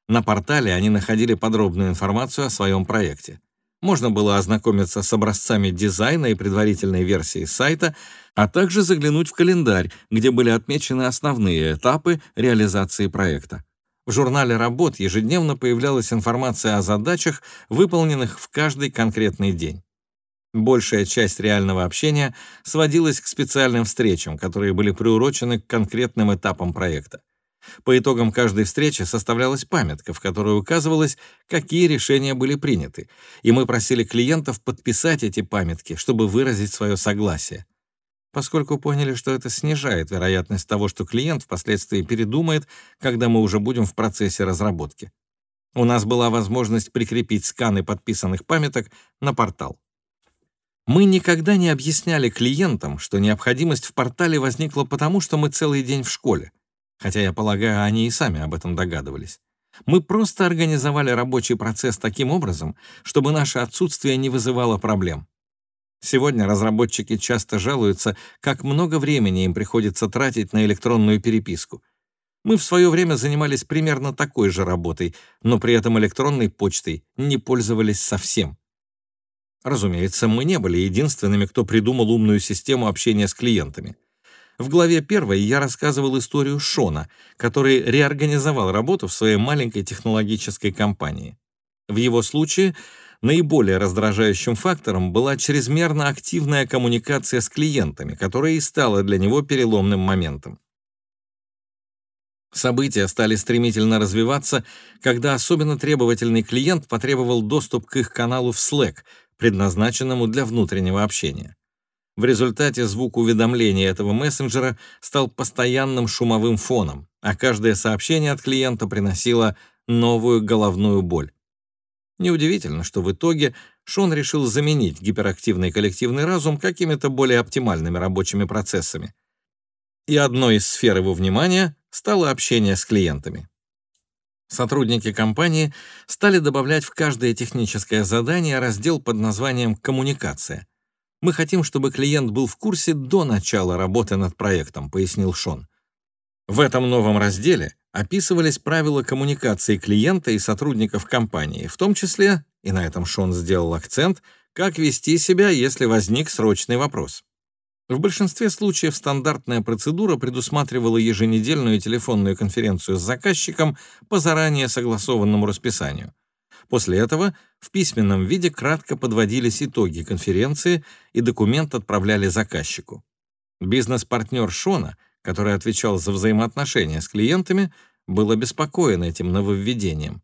Speaker 1: На портале они находили подробную информацию о своем проекте. Можно было ознакомиться с образцами дизайна и предварительной версии сайта, а также заглянуть в календарь, где были отмечены основные этапы реализации проекта. В журнале работ ежедневно появлялась информация о задачах, выполненных в каждый конкретный день. Большая часть реального общения сводилась к специальным встречам, которые были приурочены к конкретным этапам проекта. По итогам каждой встречи составлялась памятка, в которой указывалось, какие решения были приняты, и мы просили клиентов подписать эти памятки, чтобы выразить свое согласие. Поскольку поняли, что это снижает вероятность того, что клиент впоследствии передумает, когда мы уже будем в процессе разработки. У нас была возможность прикрепить сканы подписанных памяток на портал. Мы никогда не объясняли клиентам, что необходимость в портале возникла потому, что мы целый день в школе хотя, я полагаю, они и сами об этом догадывались. Мы просто организовали рабочий процесс таким образом, чтобы наше отсутствие не вызывало проблем. Сегодня разработчики часто жалуются, как много времени им приходится тратить на электронную переписку. Мы в свое время занимались примерно такой же работой, но при этом электронной почтой не пользовались совсем. Разумеется, мы не были единственными, кто придумал умную систему общения с клиентами. В главе 1 я рассказывал историю Шона, который реорганизовал работу в своей маленькой технологической компании. В его случае наиболее раздражающим фактором была чрезмерно активная коммуникация с клиентами, которая и стала для него переломным моментом. События стали стремительно развиваться, когда особенно требовательный клиент потребовал доступ к их каналу в Slack, предназначенному для внутреннего общения. В результате звук уведомления этого мессенджера стал постоянным шумовым фоном, а каждое сообщение от клиента приносило новую головную боль. Неудивительно, что в итоге Шон решил заменить гиперактивный коллективный разум какими-то более оптимальными рабочими процессами. И одной из сфер его внимания стало общение с клиентами. Сотрудники компании стали добавлять в каждое техническое задание раздел под названием «Коммуникация», Мы хотим, чтобы клиент был в курсе до начала работы над проектом, пояснил Шон. В этом новом разделе описывались правила коммуникации клиента и сотрудников компании, в том числе, и на этом Шон сделал акцент, как вести себя, если возник срочный вопрос. В большинстве случаев стандартная процедура предусматривала еженедельную телефонную конференцию с заказчиком по заранее согласованному расписанию. После этого в письменном виде кратко подводились итоги конференции и документ отправляли заказчику. Бизнес-партнер Шона, который отвечал за взаимоотношения с клиентами, был обеспокоен этим нововведением.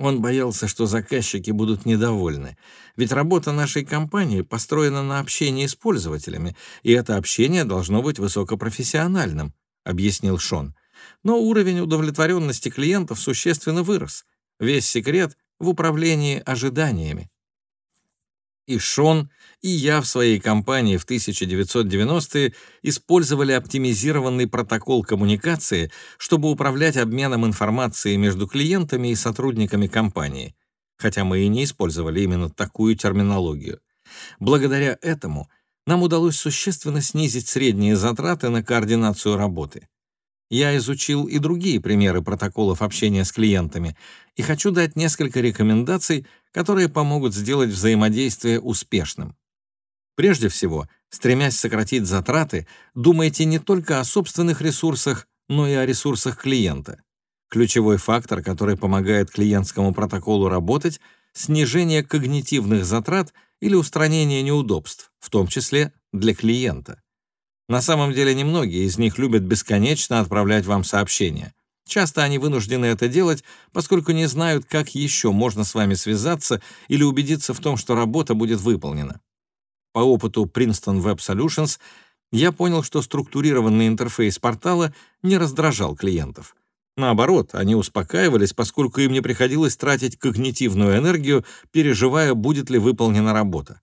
Speaker 1: Он боялся, что заказчики будут недовольны, ведь работа нашей компании построена на общении с пользователями, и это общение должно быть высокопрофессиональным, объяснил Шон. Но уровень удовлетворенности клиентов существенно вырос. Весь секрет в управлении ожиданиями. И Шон, и я в своей компании в 1990-е использовали оптимизированный протокол коммуникации, чтобы управлять обменом информацией между клиентами и сотрудниками компании, хотя мы и не использовали именно такую терминологию. Благодаря этому нам удалось существенно снизить средние затраты на координацию работы. Я изучил и другие примеры протоколов общения с клиентами и хочу дать несколько рекомендаций, которые помогут сделать взаимодействие успешным. Прежде всего, стремясь сократить затраты, думайте не только о собственных ресурсах, но и о ресурсах клиента. Ключевой фактор, который помогает клиентскому протоколу работать — снижение когнитивных затрат или устранение неудобств, в том числе для клиента. На самом деле немногие из них любят бесконечно отправлять вам сообщения. Часто они вынуждены это делать, поскольку не знают, как еще можно с вами связаться или убедиться в том, что работа будет выполнена. По опыту Princeton Web Solutions я понял, что структурированный интерфейс портала не раздражал клиентов. Наоборот, они успокаивались, поскольку им не приходилось тратить когнитивную энергию, переживая, будет ли выполнена работа.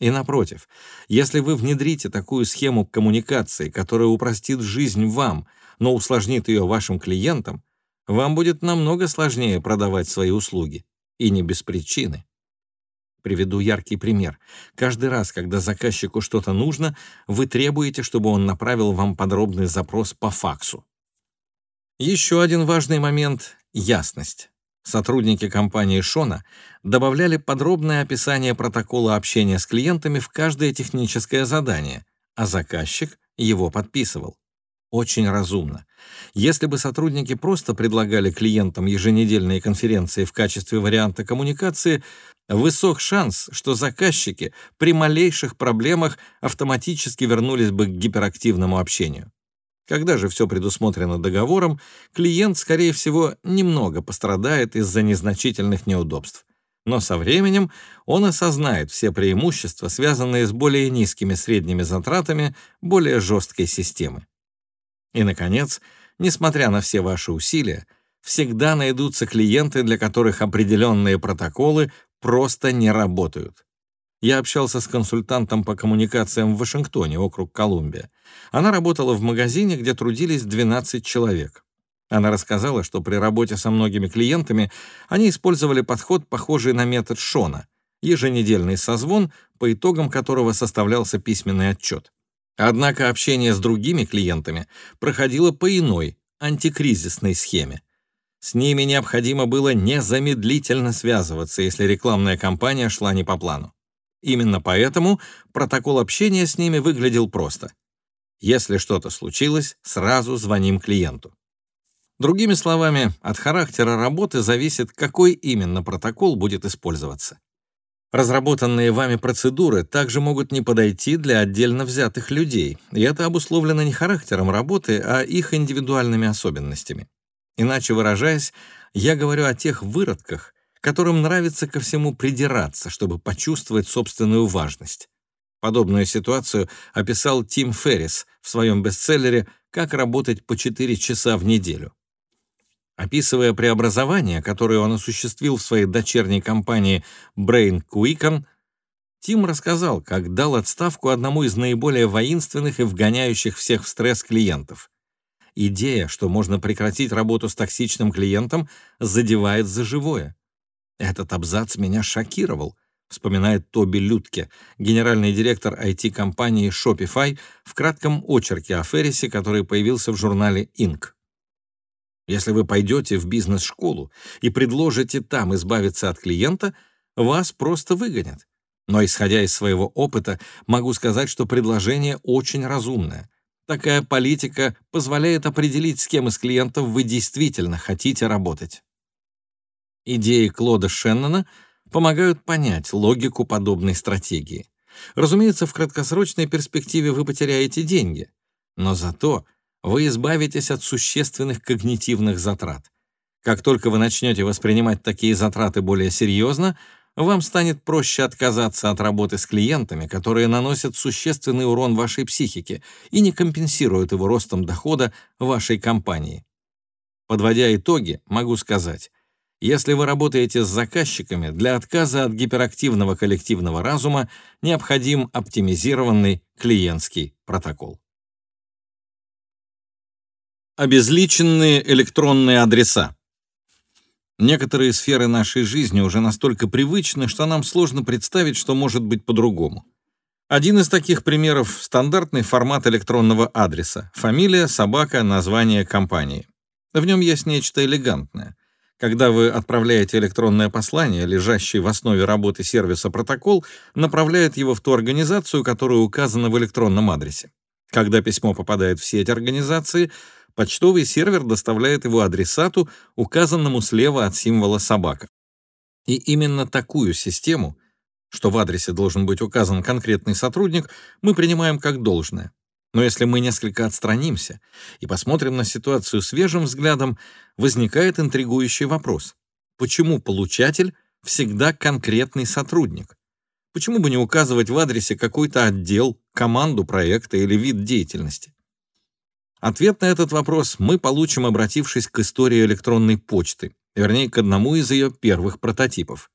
Speaker 1: И напротив, если вы внедрите такую схему коммуникации, которая упростит жизнь вам, но усложнит ее вашим клиентам, вам будет намного сложнее продавать свои услуги. И не без причины. Приведу яркий пример. Каждый раз, когда заказчику что-то нужно, вы требуете, чтобы он направил вам подробный запрос по факсу. Еще один важный момент — ясность. Сотрудники компании Шона добавляли подробное описание протокола общения с клиентами в каждое техническое задание, а заказчик его подписывал. Очень разумно. Если бы сотрудники просто предлагали клиентам еженедельные конференции в качестве варианта коммуникации, высок шанс, что заказчики при малейших проблемах автоматически вернулись бы к гиперактивному общению. Когда же все предусмотрено договором, клиент, скорее всего, немного пострадает из-за незначительных неудобств. Но со временем он осознает все преимущества, связанные с более низкими средними затратами более жесткой системы. И, наконец, несмотря на все ваши усилия, всегда найдутся клиенты, для которых определенные протоколы просто не работают. Я общался с консультантом по коммуникациям в Вашингтоне, округ Колумбия. Она работала в магазине, где трудились 12 человек. Она рассказала, что при работе со многими клиентами они использовали подход, похожий на метод Шона, еженедельный созвон, по итогам которого составлялся письменный отчет. Однако общение с другими клиентами проходило по иной, антикризисной схеме. С ними необходимо было незамедлительно связываться, если рекламная кампания шла не по плану. Именно поэтому протокол общения с ними выглядел просто. Если что-то случилось, сразу звоним клиенту. Другими словами, от характера работы зависит, какой именно протокол будет использоваться. Разработанные вами процедуры также могут не подойти для отдельно взятых людей, и это обусловлено не характером работы, а их индивидуальными особенностями. Иначе выражаясь, я говорю о тех выродках, которым нравится ко всему придираться, чтобы почувствовать собственную важность. Подобную ситуацию описал Тим Феррис в своем бестселлере «Как работать по 4 часа в неделю». Описывая преобразование, которое он осуществил в своей дочерней компании Brain Quicken, Тим рассказал, как дал отставку одному из наиболее воинственных и вгоняющих всех в стресс клиентов. Идея, что можно прекратить работу с токсичным клиентом, задевает за живое. Этот абзац меня шокировал, вспоминает Тоби Лютке, генеральный директор IT-компании Shopify, в кратком очерке о Феррисе, который появился в журнале Inc. Если вы пойдете в бизнес-школу и предложите там избавиться от клиента, вас просто выгонят. Но, исходя из своего опыта, могу сказать, что предложение очень разумное. Такая политика позволяет определить, с кем из клиентов вы действительно хотите работать. Идеи Клода Шеннона помогают понять логику подобной стратегии. Разумеется, в краткосрочной перспективе вы потеряете деньги, но зато вы избавитесь от существенных когнитивных затрат. Как только вы начнете воспринимать такие затраты более серьезно, вам станет проще отказаться от работы с клиентами, которые наносят существенный урон вашей психике и не компенсируют его ростом дохода вашей компании. Подводя итоги, могу сказать, если вы работаете с заказчиками, для отказа от гиперактивного коллективного разума необходим оптимизированный клиентский протокол. Обезличенные электронные адреса. Некоторые сферы нашей жизни уже настолько привычны, что нам сложно представить, что может быть по-другому. Один из таких примеров — стандартный формат электронного адреса — фамилия, собака, название компании. В нем есть нечто элегантное. Когда вы отправляете электронное послание, лежащий в основе работы сервиса протокол направляет его в ту организацию, которая указана в электронном адресе. Когда письмо попадает в сеть организации — почтовый сервер доставляет его адресату, указанному слева от символа собака. И именно такую систему, что в адресе должен быть указан конкретный сотрудник, мы принимаем как должное. Но если мы несколько отстранимся и посмотрим на ситуацию свежим взглядом, возникает интригующий вопрос. Почему получатель всегда конкретный сотрудник? Почему бы не указывать в адресе какой-то отдел, команду проекта или вид деятельности? Ответ на этот вопрос мы получим, обратившись к истории электронной почты, вернее, к одному из ее первых прототипов.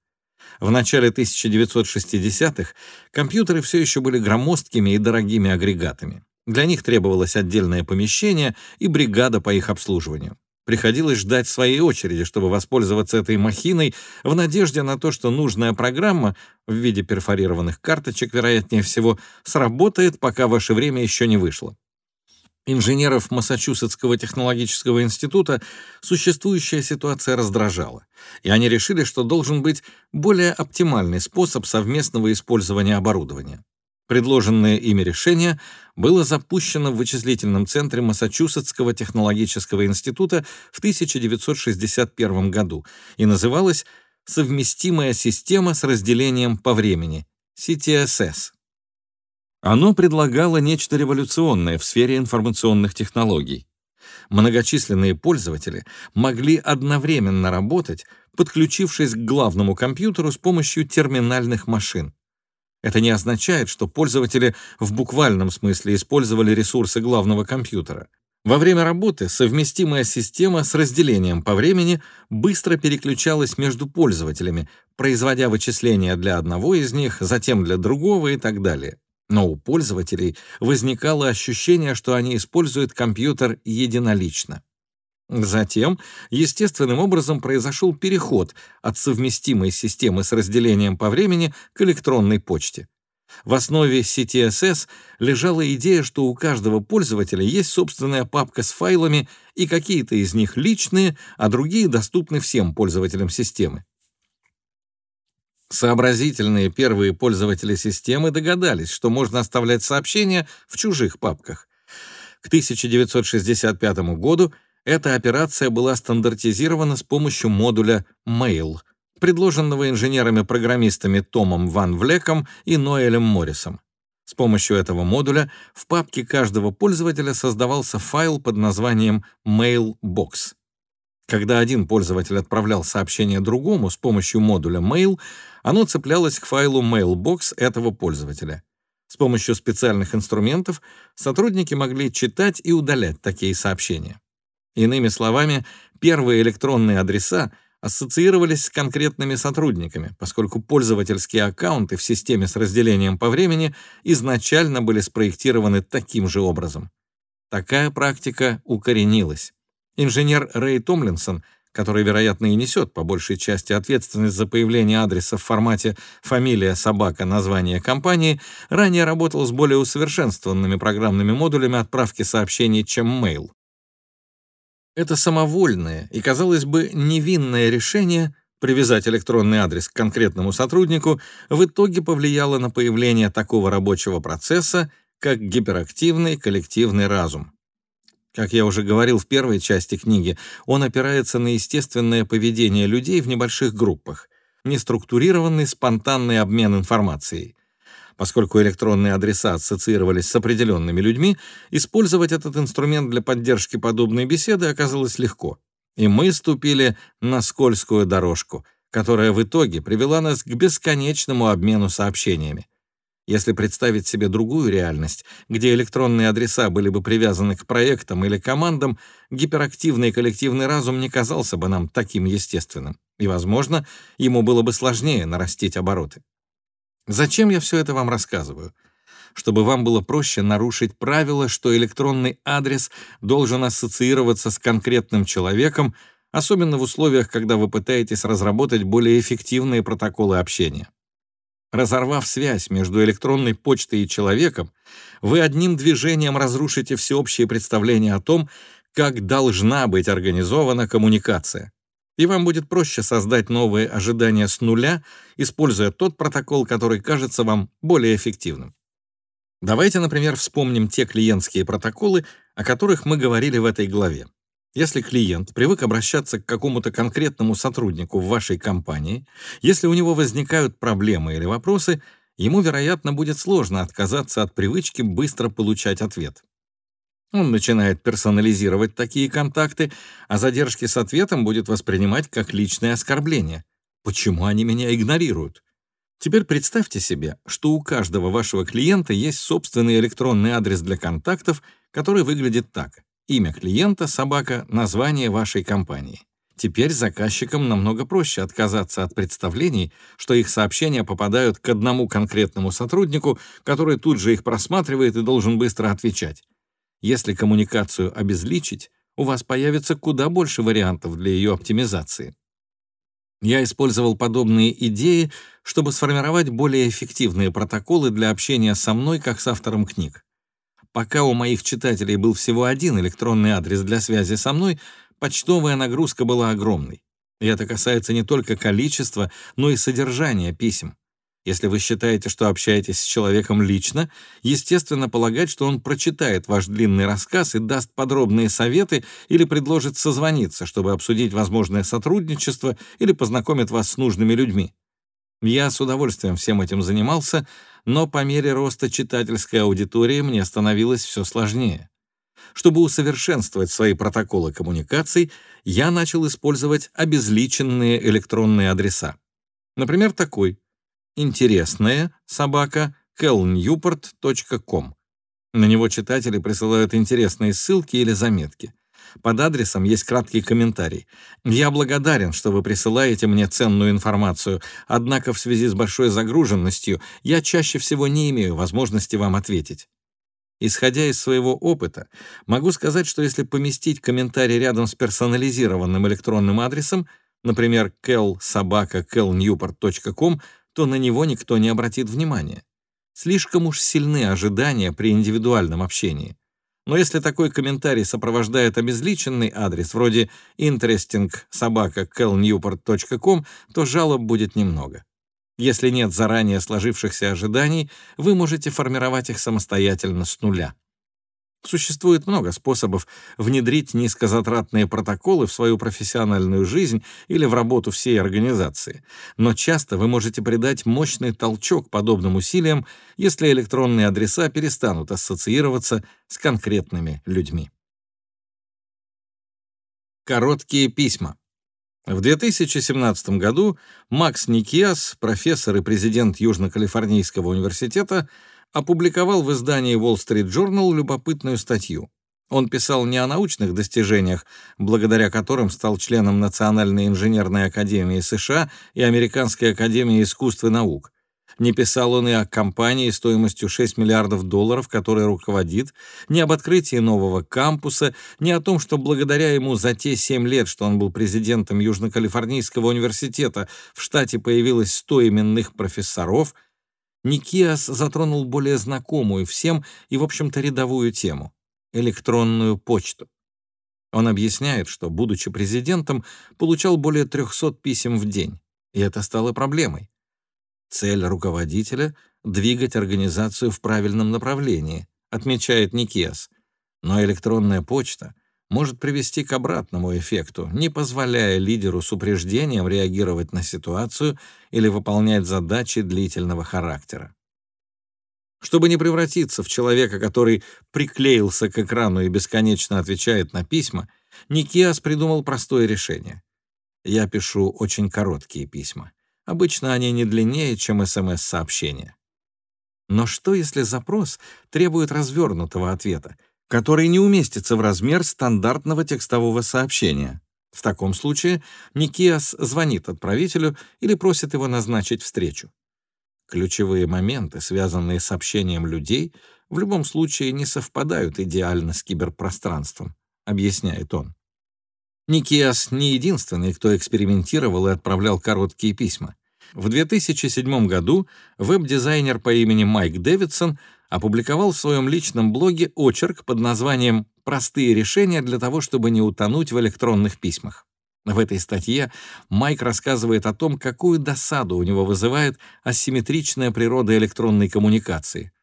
Speaker 1: В начале 1960-х компьютеры все еще были громоздкими и дорогими агрегатами. Для них требовалось отдельное помещение и бригада по их обслуживанию. Приходилось ждать своей очереди, чтобы воспользоваться этой махиной в надежде на то, что нужная программа в виде перфорированных карточек, вероятнее всего, сработает, пока ваше время еще не вышло инженеров Массачусетского технологического института существующая ситуация раздражала, и они решили, что должен быть более оптимальный способ совместного использования оборудования. Предложенное ими решение было запущено в вычислительном центре Массачусетского технологического института в 1961 году и называлось «Совместимая система с разделением по времени» — CTSS. Оно предлагало нечто революционное в сфере информационных технологий. Многочисленные пользователи могли одновременно работать, подключившись к главному компьютеру с помощью терминальных машин. Это не означает, что пользователи в буквальном смысле использовали ресурсы главного компьютера. Во время работы совместимая система с разделением по времени быстро переключалась между пользователями, производя вычисления для одного из них, затем для другого и так далее. Но у пользователей возникало ощущение, что они используют компьютер единолично. Затем естественным образом произошел переход от совместимой системы с разделением по времени к электронной почте. В основе CTSS лежала идея, что у каждого пользователя есть собственная папка с файлами, и какие-то из них личные, а другие доступны всем пользователям системы. Сообразительные первые пользователи системы догадались, что можно оставлять сообщения в чужих папках. К 1965 году эта операция была стандартизирована с помощью модуля Mail, предложенного инженерами-программистами Томом Ван Влеком и Ноэлем Моррисом. С помощью этого модуля в папке каждого пользователя создавался файл под названием Mailbox. Когда один пользователь отправлял сообщение другому с помощью модуля Mail, оно цеплялось к файлу Mailbox этого пользователя. С помощью специальных инструментов сотрудники могли читать и удалять такие сообщения. Иными словами, первые электронные адреса ассоциировались с конкретными сотрудниками, поскольку пользовательские аккаунты в системе с разделением по времени изначально были спроектированы таким же образом. Такая практика укоренилась. Инженер Рэй Томлинсон, который, вероятно, и несет по большей части ответственность за появление адреса в формате «фамилия, собака, название компании», ранее работал с более усовершенствованными программными модулями отправки сообщений, чем Mail. Это самовольное и, казалось бы, невинное решение привязать электронный адрес к конкретному сотруднику в итоге повлияло на появление такого рабочего процесса, как гиперактивный коллективный разум. Как я уже говорил в первой части книги, он опирается на естественное поведение людей в небольших группах, неструктурированный спонтанный обмен информацией. Поскольку электронные адреса ассоциировались с определенными людьми, использовать этот инструмент для поддержки подобной беседы оказалось легко. И мы ступили на скользкую дорожку, которая в итоге привела нас к бесконечному обмену сообщениями. Если представить себе другую реальность, где электронные адреса были бы привязаны к проектам или командам, гиперактивный коллективный разум не казался бы нам таким естественным, и, возможно, ему было бы сложнее нарастить обороты. Зачем я все это вам рассказываю? Чтобы вам было проще нарушить правило, что электронный адрес должен ассоциироваться с конкретным человеком, особенно в условиях, когда вы пытаетесь разработать более эффективные протоколы общения. Разорвав связь между электронной почтой и человеком, вы одним движением разрушите всеобщее представление о том, как должна быть организована коммуникация. И вам будет проще создать новые ожидания с нуля, используя тот протокол, который кажется вам более эффективным. Давайте, например, вспомним те клиентские протоколы, о которых мы говорили в этой главе. Если клиент привык обращаться к какому-то конкретному сотруднику в вашей компании, если у него возникают проблемы или вопросы, ему, вероятно, будет сложно отказаться от привычки быстро получать ответ. Он начинает персонализировать такие контакты, а задержки с ответом будет воспринимать как личное оскорбление. Почему они меня игнорируют? Теперь представьте себе, что у каждого вашего клиента есть собственный электронный адрес для контактов, который выглядит так имя клиента, собака, название вашей компании. Теперь заказчикам намного проще отказаться от представлений, что их сообщения попадают к одному конкретному сотруднику, который тут же их просматривает и должен быстро отвечать. Если коммуникацию обезличить, у вас появится куда больше вариантов для ее оптимизации. Я использовал подобные идеи, чтобы сформировать более эффективные протоколы для общения со мной как с автором книг. Пока у моих читателей был всего один электронный адрес для связи со мной, почтовая нагрузка была огромной. И это касается не только количества, но и содержания писем. Если вы считаете, что общаетесь с человеком лично, естественно полагать, что он прочитает ваш длинный рассказ и даст подробные советы или предложит созвониться, чтобы обсудить возможное сотрудничество или познакомит вас с нужными людьми. Я с удовольствием всем этим занимался, но по мере роста читательской аудитории мне становилось все сложнее. Чтобы усовершенствовать свои протоколы коммуникаций, я начал использовать обезличенные электронные адреса. Например, такой «интересная собака kellnewport.com». На него читатели присылают интересные ссылки или заметки. Под адресом есть краткий комментарий. «Я благодарен, что вы присылаете мне ценную информацию, однако в связи с большой загруженностью я чаще всего не имею возможности вам ответить». Исходя из своего опыта, могу сказать, что если поместить комментарий рядом с персонализированным электронным адресом, например, kellsobaka.kellnewport.com, то на него никто не обратит внимания. Слишком уж сильны ожидания при индивидуальном общении. Но если такой комментарий сопровождает обезличенный адрес, вроде interesting.sobaka.kellnewport.com, то жалоб будет немного. Если нет заранее сложившихся ожиданий, вы можете формировать их самостоятельно с нуля. Существует много способов внедрить низкозатратные протоколы в свою профессиональную жизнь или в работу всей организации, но часто вы можете придать мощный толчок подобным усилиям, если электронные адреса перестанут ассоциироваться с конкретными людьми. Короткие письма. В 2017 году Макс Никиас, профессор и президент Южно-Калифорнийского университета, опубликовал в издании Wall Street Journal любопытную статью. Он писал не о научных достижениях, благодаря которым стал членом Национальной инженерной академии США и Американской академии искусств и наук. Не писал он и о компании стоимостью 6 миллиардов долларов, которой руководит, ни об открытии нового кампуса, ни о том, что благодаря ему за те 7 лет, что он был президентом Южно-Калифорнийского университета, в штате появилось 100 именных профессоров, Никиас затронул более знакомую всем и, в общем-то, рядовую тему — электронную почту. Он объясняет, что, будучи президентом, получал более 300 писем в день, и это стало проблемой. Цель руководителя — двигать организацию в правильном направлении, отмечает Никиас. Но электронная почта может привести к обратному эффекту, не позволяя лидеру с упреждением реагировать на ситуацию или выполнять задачи длительного характера. Чтобы не превратиться в человека, который приклеился к экрану и бесконечно отвечает на письма, Никиас придумал простое решение. Я пишу очень короткие письма. Обычно они не длиннее, чем СМС-сообщения. Но что, если запрос требует развернутого ответа, который не уместится в размер стандартного текстового сообщения? В таком случае Никиас звонит отправителю или просит его назначить встречу. Ключевые моменты, связанные с общением людей, в любом случае не совпадают идеально с киберпространством, объясняет он. Никиас не единственный, кто экспериментировал и отправлял короткие письма. В 2007 году веб-дизайнер по имени Майк Дэвидсон опубликовал в своем личном блоге очерк под названием «Простые решения для того, чтобы не утонуть в электронных письмах». В этой статье Майк рассказывает о том, какую досаду у него вызывает асимметричная природа электронной коммуникации.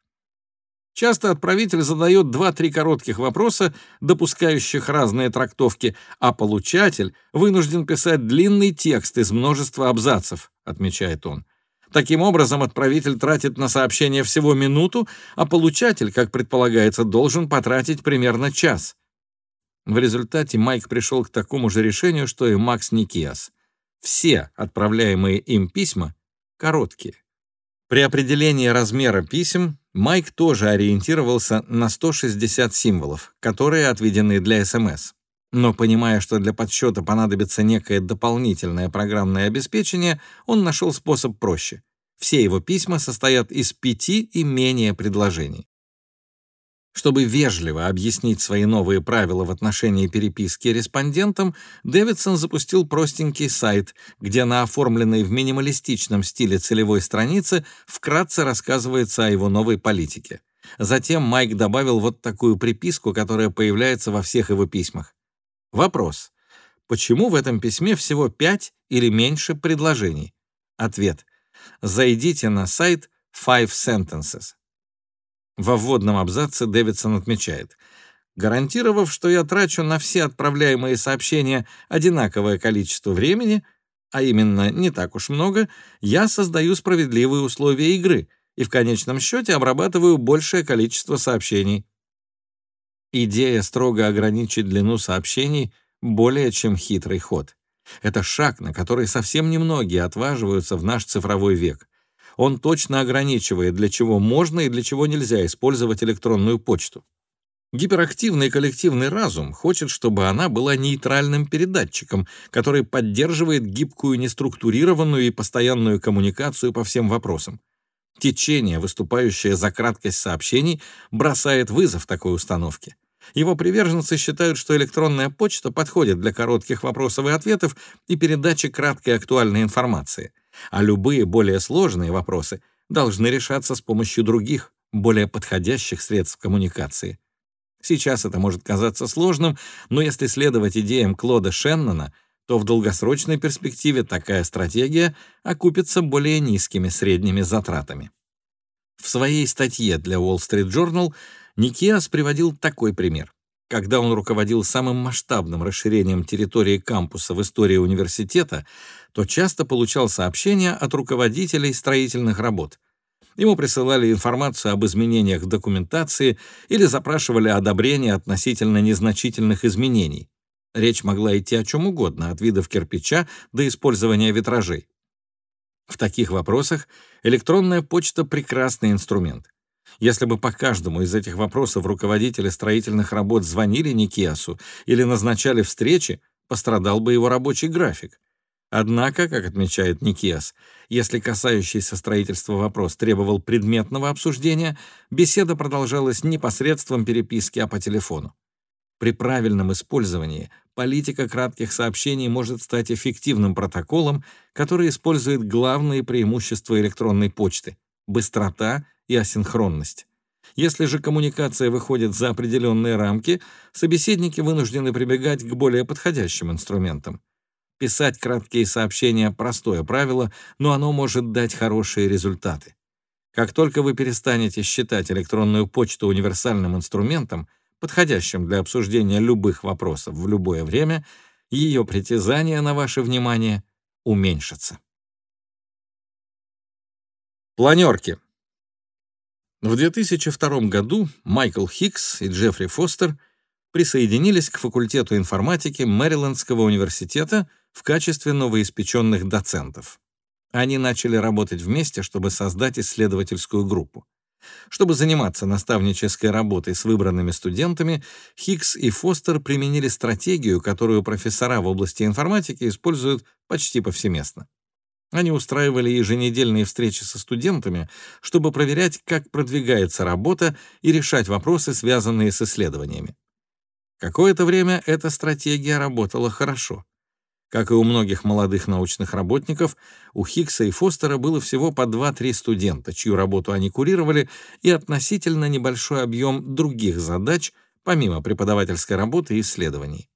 Speaker 1: Часто отправитель задает два-три коротких вопроса, допускающих разные трактовки, а получатель вынужден писать длинный текст из множества абзацев, отмечает он. Таким образом, отправитель тратит на сообщение всего минуту, а получатель, как предполагается, должен потратить примерно час. В результате Майк пришел к такому же решению, что и Макс Никиас. Все отправляемые им письма короткие. При определении размера писем Майк тоже ориентировался на 160 символов, которые отведены для СМС. Но понимая, что для подсчета понадобится некое дополнительное программное обеспечение, он нашел способ проще. Все его письма состоят из пяти и менее предложений. Чтобы вежливо объяснить свои новые правила в отношении переписки респондентам, Дэвидсон запустил простенький сайт, где на оформленной в минималистичном стиле целевой странице вкратце рассказывается о его новой политике. Затем Майк добавил вот такую приписку, которая появляется во всех его письмах. Вопрос. Почему в этом письме всего пять или меньше предложений? Ответ. Зайдите на сайт Five Sentences. Во вводном абзаце Дэвидсон отмечает, гарантировав, что я трачу на все отправляемые сообщения одинаковое количество времени, а именно не так уж много, я создаю справедливые условия игры и в конечном счете обрабатываю большее количество сообщений. Идея строго ограничить длину сообщений более чем хитрый ход. Это шаг, на который совсем немногие отваживаются в наш цифровой век. Он точно ограничивает, для чего можно и для чего нельзя использовать электронную почту. Гиперактивный коллективный разум хочет, чтобы она была нейтральным передатчиком, который поддерживает гибкую, неструктурированную и постоянную коммуникацию по всем вопросам. Течение, выступающее за краткость сообщений, бросает вызов такой установке. Его приверженцы считают, что электронная почта подходит для коротких вопросов и ответов и передачи краткой актуальной информации — а любые более сложные вопросы должны решаться с помощью других, более подходящих средств коммуникации. Сейчас это может казаться сложным, но если следовать идеям Клода Шеннона, то в долгосрочной перспективе такая стратегия окупится более низкими средними затратами. В своей статье для Wall Street Journal Никиас приводил такой пример. Когда он руководил самым масштабным расширением территории кампуса в истории университета, то часто получал сообщения от руководителей строительных работ. Ему присылали информацию об изменениях в документации или запрашивали одобрение относительно незначительных изменений. Речь могла идти о чем угодно, от видов кирпича до использования витражей. В таких вопросах электронная почта — прекрасный инструмент. Если бы по каждому из этих вопросов руководители строительных работ звонили Никиасу или назначали встречи, пострадал бы его рабочий график. Однако, как отмечает Никиас, если касающийся строительства вопрос требовал предметного обсуждения, беседа продолжалась не посредством переписки, а по телефону. При правильном использовании политика кратких сообщений может стать эффективным протоколом, который использует главные преимущества электронной почты — быстрота и асинхронность. Если же коммуникация выходит за определенные рамки, собеседники вынуждены прибегать к более подходящим инструментам. Писать краткие сообщения — простое правило, но оно может дать хорошие результаты. Как только вы перестанете считать электронную почту универсальным инструментом, подходящим для обсуждения любых вопросов в любое время, ее притязание на ваше внимание уменьшится. Планерки. В 2002 году Майкл Хикс и Джеффри Фостер присоединились к факультету информатики Мэрилендского университета в качестве новоиспеченных доцентов. Они начали работать вместе, чтобы создать исследовательскую группу. Чтобы заниматься наставнической работой с выбранными студентами, Хикс и Фостер применили стратегию, которую профессора в области информатики используют почти повсеместно. Они устраивали еженедельные встречи со студентами, чтобы проверять, как продвигается работа и решать вопросы, связанные с исследованиями. Какое-то время эта стратегия работала хорошо. Как и у многих молодых научных работников, у Хиггса и Фостера было всего по 2-3 студента, чью работу они курировали, и относительно небольшой объем других задач, помимо преподавательской работы и исследований.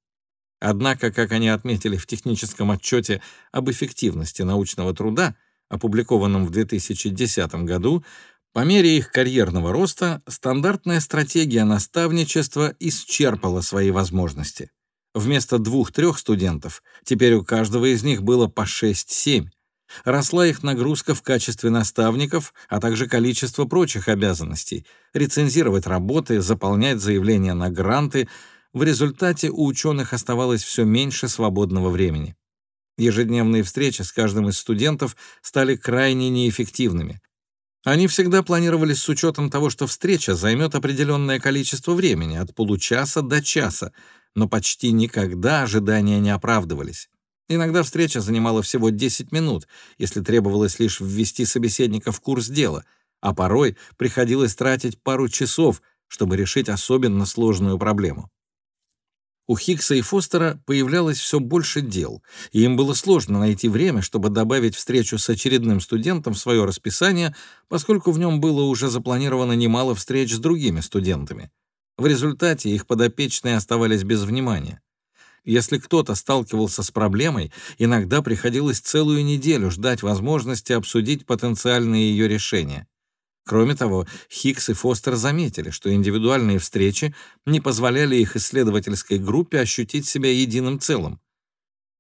Speaker 1: Однако, как они отметили в техническом отчете об эффективности научного труда, опубликованном в 2010 году, по мере их карьерного роста стандартная стратегия наставничества исчерпала свои возможности. Вместо двух-трех студентов теперь у каждого из них было по 6-7. Росла их нагрузка в качестве наставников, а также количество прочих обязанностей — рецензировать работы, заполнять заявления на гранты — в результате у ученых оставалось все меньше свободного времени. Ежедневные встречи с каждым из студентов стали крайне неэффективными. Они всегда планировались с учетом того, что встреча займет определенное количество времени, от получаса до часа, но почти никогда ожидания не оправдывались. Иногда встреча занимала всего 10 минут, если требовалось лишь ввести собеседника в курс дела, а порой приходилось тратить пару часов, чтобы решить особенно сложную проблему. У Хиггса и Фостера появлялось все больше дел, и им было сложно найти время, чтобы добавить встречу с очередным студентом в свое расписание, поскольку в нем было уже запланировано немало встреч с другими студентами. В результате их подопечные оставались без внимания. Если кто-то сталкивался с проблемой, иногда приходилось целую неделю ждать возможности обсудить потенциальные ее решения. Кроме того, Хикс и Фостер заметили, что индивидуальные встречи не позволяли их исследовательской группе ощутить себя единым целым.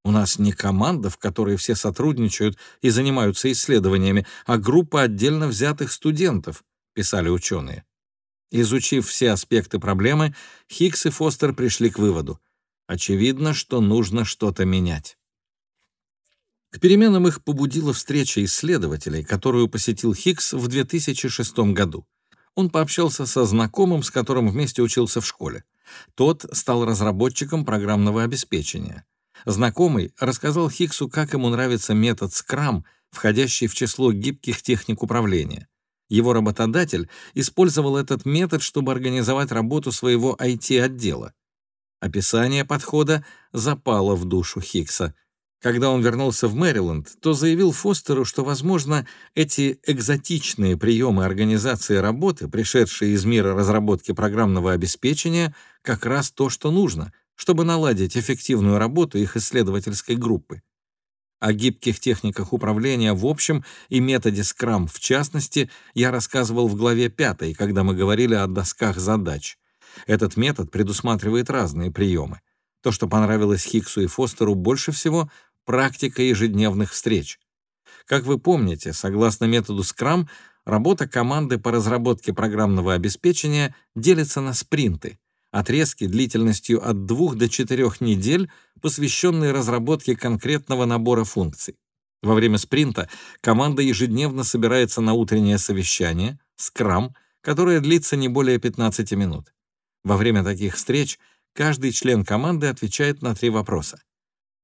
Speaker 1: У нас не команда, в которой все сотрудничают и занимаются исследованиями, а группа отдельно взятых студентов, писали ученые. Изучив все аспекты проблемы, Хикс и Фостер пришли к выводу. Очевидно, что нужно что-то менять. К переменам их побудила встреча исследователей, которую посетил Хиггс в 2006 году. Он пообщался со знакомым, с которым вместе учился в школе. Тот стал разработчиком программного обеспечения. Знакомый рассказал Хиггсу, как ему нравится метод Scrum, входящий в число гибких техник управления. Его работодатель использовал этот метод, чтобы организовать работу своего IT-отдела. Описание подхода запало в душу Хиггса — когда он вернулся в Мэриленд, то заявил Фостеру, что, возможно, эти экзотичные приемы организации работы, пришедшие из мира разработки программного обеспечения, как раз то, что нужно, чтобы наладить эффективную работу их исследовательской группы. О гибких техниках управления в общем и методе Scrum в частности я рассказывал в главе 5, когда мы говорили о досках задач. Этот метод предусматривает разные приемы. То, что понравилось Хиксу и Фостеру больше всего, практика ежедневных встреч. Как вы помните, согласно методу Scrum, работа команды по разработке программного обеспечения делится на спринты, отрезки длительностью от 2 до 4 недель, посвященные разработке конкретного набора функций. Во время спринта команда ежедневно собирается на утреннее совещание, Scrum, которое длится не более 15 минут. Во время таких встреч каждый член команды отвечает на три вопроса.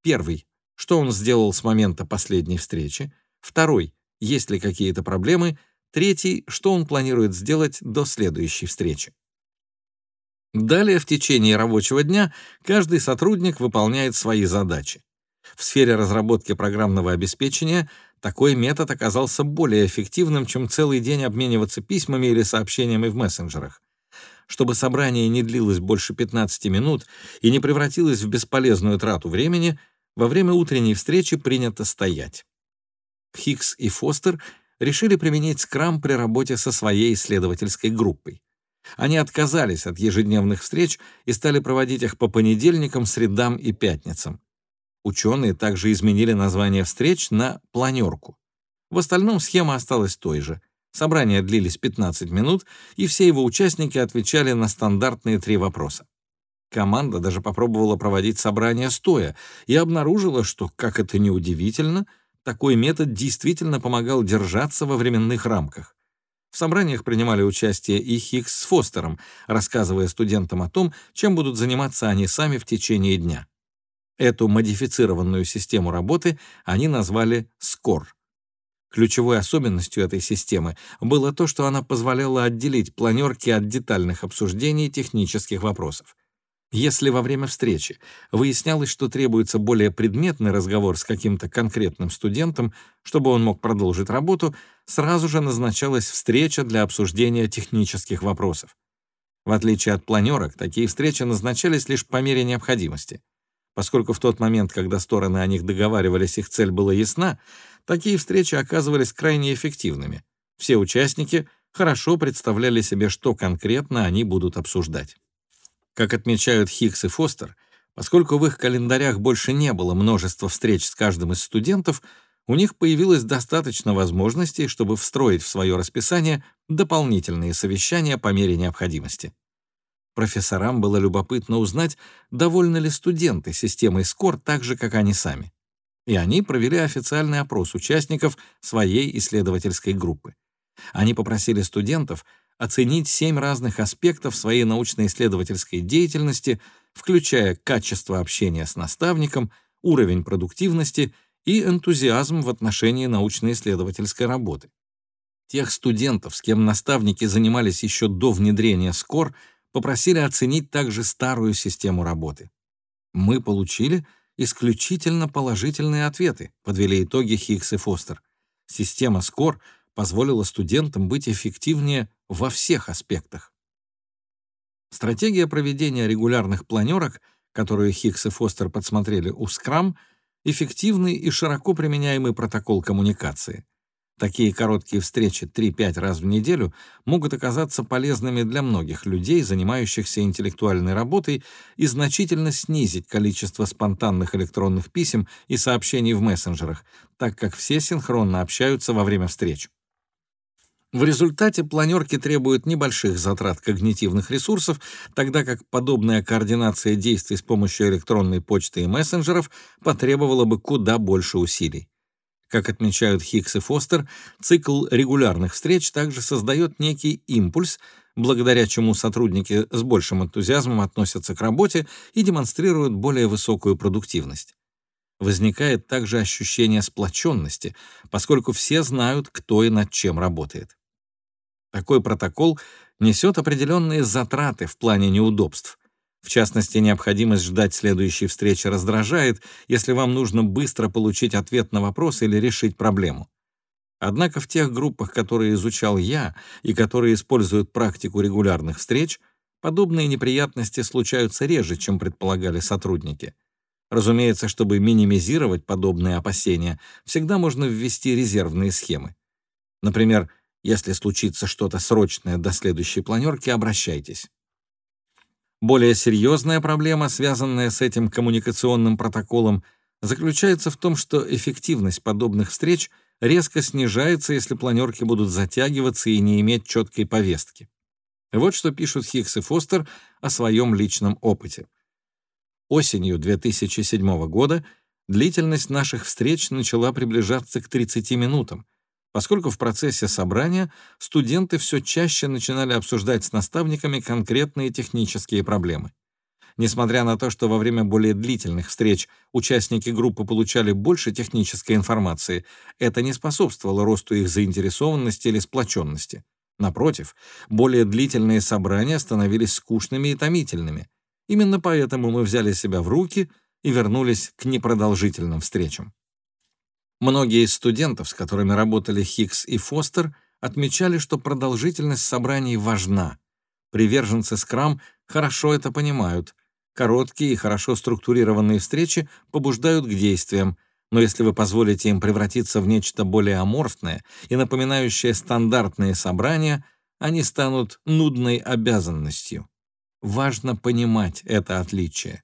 Speaker 1: Первый что он сделал с момента последней встречи, второй, есть ли какие-то проблемы, третий, что он планирует сделать до следующей встречи. Далее в течение рабочего дня каждый сотрудник выполняет свои задачи. В сфере разработки программного обеспечения такой метод оказался более эффективным, чем целый день обмениваться письмами или сообщениями в мессенджерах. Чтобы собрание не длилось больше 15 минут и не превратилось в бесполезную трату времени, во время утренней встречи принято стоять. Хикс и Фостер решили применить скрам при работе со своей исследовательской группой. Они отказались от ежедневных встреч и стали проводить их по понедельникам, средам и пятницам. Ученые также изменили название встреч на планерку. В остальном схема осталась той же. Собрания длились 15 минут, и все его участники отвечали на стандартные три вопроса. Команда даже попробовала проводить собрания стоя и обнаружила, что, как это ни удивительно, такой метод действительно помогал держаться во временных рамках. В собраниях принимали участие и Хиггс с Фостером, рассказывая студентам о том, чем будут заниматься они сами в течение дня. Эту модифицированную систему работы они назвали SCORE. Ключевой особенностью этой системы было то, что она позволяла отделить планерки от детальных обсуждений технических вопросов. Если во время встречи выяснялось, что требуется более предметный разговор с каким-то конкретным студентом, чтобы он мог продолжить работу, сразу же назначалась встреча для обсуждения технических вопросов. В отличие от планерок, такие встречи назначались лишь по мере необходимости. Поскольку в тот момент, когда стороны о них договаривались, их цель была ясна, такие встречи оказывались крайне эффективными. Все участники хорошо представляли себе, что конкретно они будут обсуждать. Как отмечают Хиггс и Фостер, поскольку в их календарях больше не было множества встреч с каждым из студентов, у них появилось достаточно возможностей, чтобы встроить в свое расписание дополнительные совещания по мере необходимости. Профессорам было любопытно узнать, довольны ли студенты системой SCORE так же, как они сами. И они провели официальный опрос участников своей исследовательской группы. Они попросили студентов оценить семь разных аспектов своей научно-исследовательской деятельности, включая качество общения с наставником, уровень продуктивности и энтузиазм в отношении научно-исследовательской работы. Тех студентов, с кем наставники занимались еще до внедрения СКОР, попросили оценить также старую систему работы. Мы получили исключительно положительные ответы, подвели итоги Хиггс и Фостер. Система СКОР позволила студентам быть эффективнее во всех аспектах. Стратегия проведения регулярных планерок, которую Хиггс и Фостер подсмотрели у Scrum, эффективный и широко применяемый протокол коммуникации. Такие короткие встречи 3-5 раз в неделю могут оказаться полезными для многих людей, занимающихся интеллектуальной работой, и значительно снизить количество спонтанных электронных писем и сообщений в мессенджерах, так как все синхронно общаются во время встреч. В результате планерки требуют небольших затрат когнитивных ресурсов, тогда как подобная координация действий с помощью электронной почты и мессенджеров потребовала бы куда больше усилий. Как отмечают Хиггс и Фостер, цикл регулярных встреч также создает некий импульс, благодаря чему сотрудники с большим энтузиазмом относятся к работе и демонстрируют более высокую продуктивность. Возникает также ощущение сплоченности, поскольку все знают, кто и над чем работает. Такой протокол несет определенные затраты в плане неудобств. В частности, необходимость ждать следующей встречи раздражает, если вам нужно быстро получить ответ на вопрос или решить проблему. Однако в тех группах, которые изучал я и которые используют практику регулярных встреч, подобные неприятности случаются реже, чем предполагали сотрудники. Разумеется, чтобы минимизировать подобные опасения, всегда можно ввести резервные схемы. Например, если случится что-то срочное до следующей планерки, обращайтесь. Более серьезная проблема, связанная с этим коммуникационным протоколом, заключается в том, что эффективность подобных встреч резко снижается, если планерки будут затягиваться и не иметь четкой повестки. Вот что пишут Хиггс и Фостер о своем личном опыте. Осенью 2007 года длительность наших встреч начала приближаться к 30 минутам, поскольку в процессе собрания студенты все чаще начинали обсуждать с наставниками конкретные технические проблемы. Несмотря на то, что во время более длительных встреч участники группы получали больше технической информации, это не способствовало росту их заинтересованности или сплоченности. Напротив, более длительные собрания становились скучными и томительными. Именно поэтому мы взяли себя в руки и вернулись к непродолжительным встречам. Многие из студентов, с которыми работали Хикс и Фостер, отмечали, что продолжительность собраний важна. Приверженцы Скрам хорошо это понимают. Короткие и хорошо структурированные встречи побуждают к действиям, но если вы позволите им превратиться в нечто более аморфное и напоминающее стандартные собрания, они станут нудной обязанностью. Важно понимать это отличие.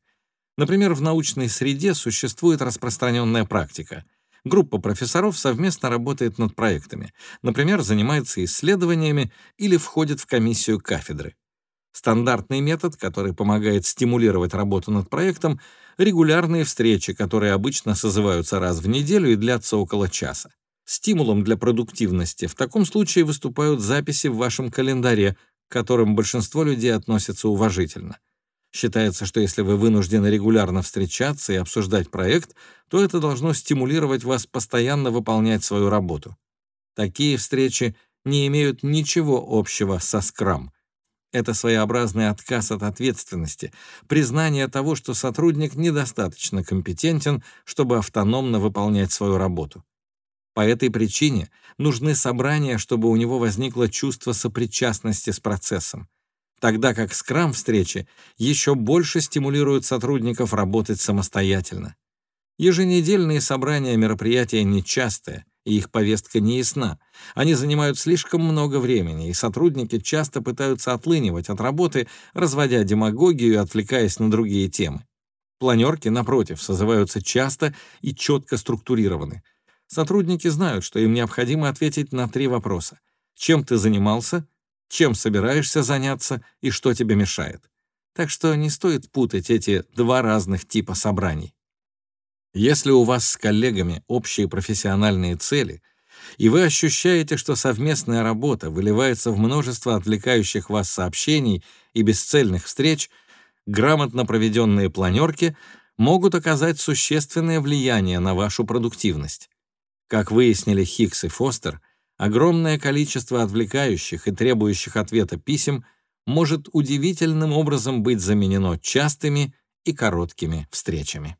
Speaker 1: Например, в научной среде существует распространенная практика. Группа профессоров совместно работает над проектами, например, занимается исследованиями или входит в комиссию кафедры. Стандартный метод, который помогает стимулировать работу над проектом, регулярные встречи, которые обычно созываются раз в неделю и длятся около часа. Стимулом для продуктивности в таком случае выступают записи в вашем календаре, к которым большинство людей относятся уважительно. Считается, что если вы вынуждены регулярно встречаться и обсуждать проект, то это должно стимулировать вас постоянно выполнять свою работу. Такие встречи не имеют ничего общего со скрам. Это своеобразный отказ от ответственности, признание того, что сотрудник недостаточно компетентен, чтобы автономно выполнять свою работу. По этой причине нужны собрания, чтобы у него возникло чувство сопричастности с процессом, тогда как скрам-встречи еще больше стимулируют сотрудников работать самостоятельно. Еженедельные собрания мероприятия нечастые, и их повестка не ясна. Они занимают слишком много времени, и сотрудники часто пытаются отлынивать от работы, разводя демагогию и отвлекаясь на другие темы. Планерки, напротив, созываются часто и четко структурированы. Сотрудники знают, что им необходимо ответить на три вопроса. Чем ты занимался, чем собираешься заняться и что тебе мешает. Так что не стоит путать эти два разных типа собраний. Если у вас с коллегами общие профессиональные цели, и вы ощущаете, что совместная работа выливается в множество отвлекающих вас сообщений и бесцельных встреч, грамотно проведенные планерки могут оказать существенное влияние на вашу продуктивность. Как выяснили Хикс и Фостер, огромное количество отвлекающих и требующих ответа писем может удивительным образом быть заменено частыми и короткими встречами.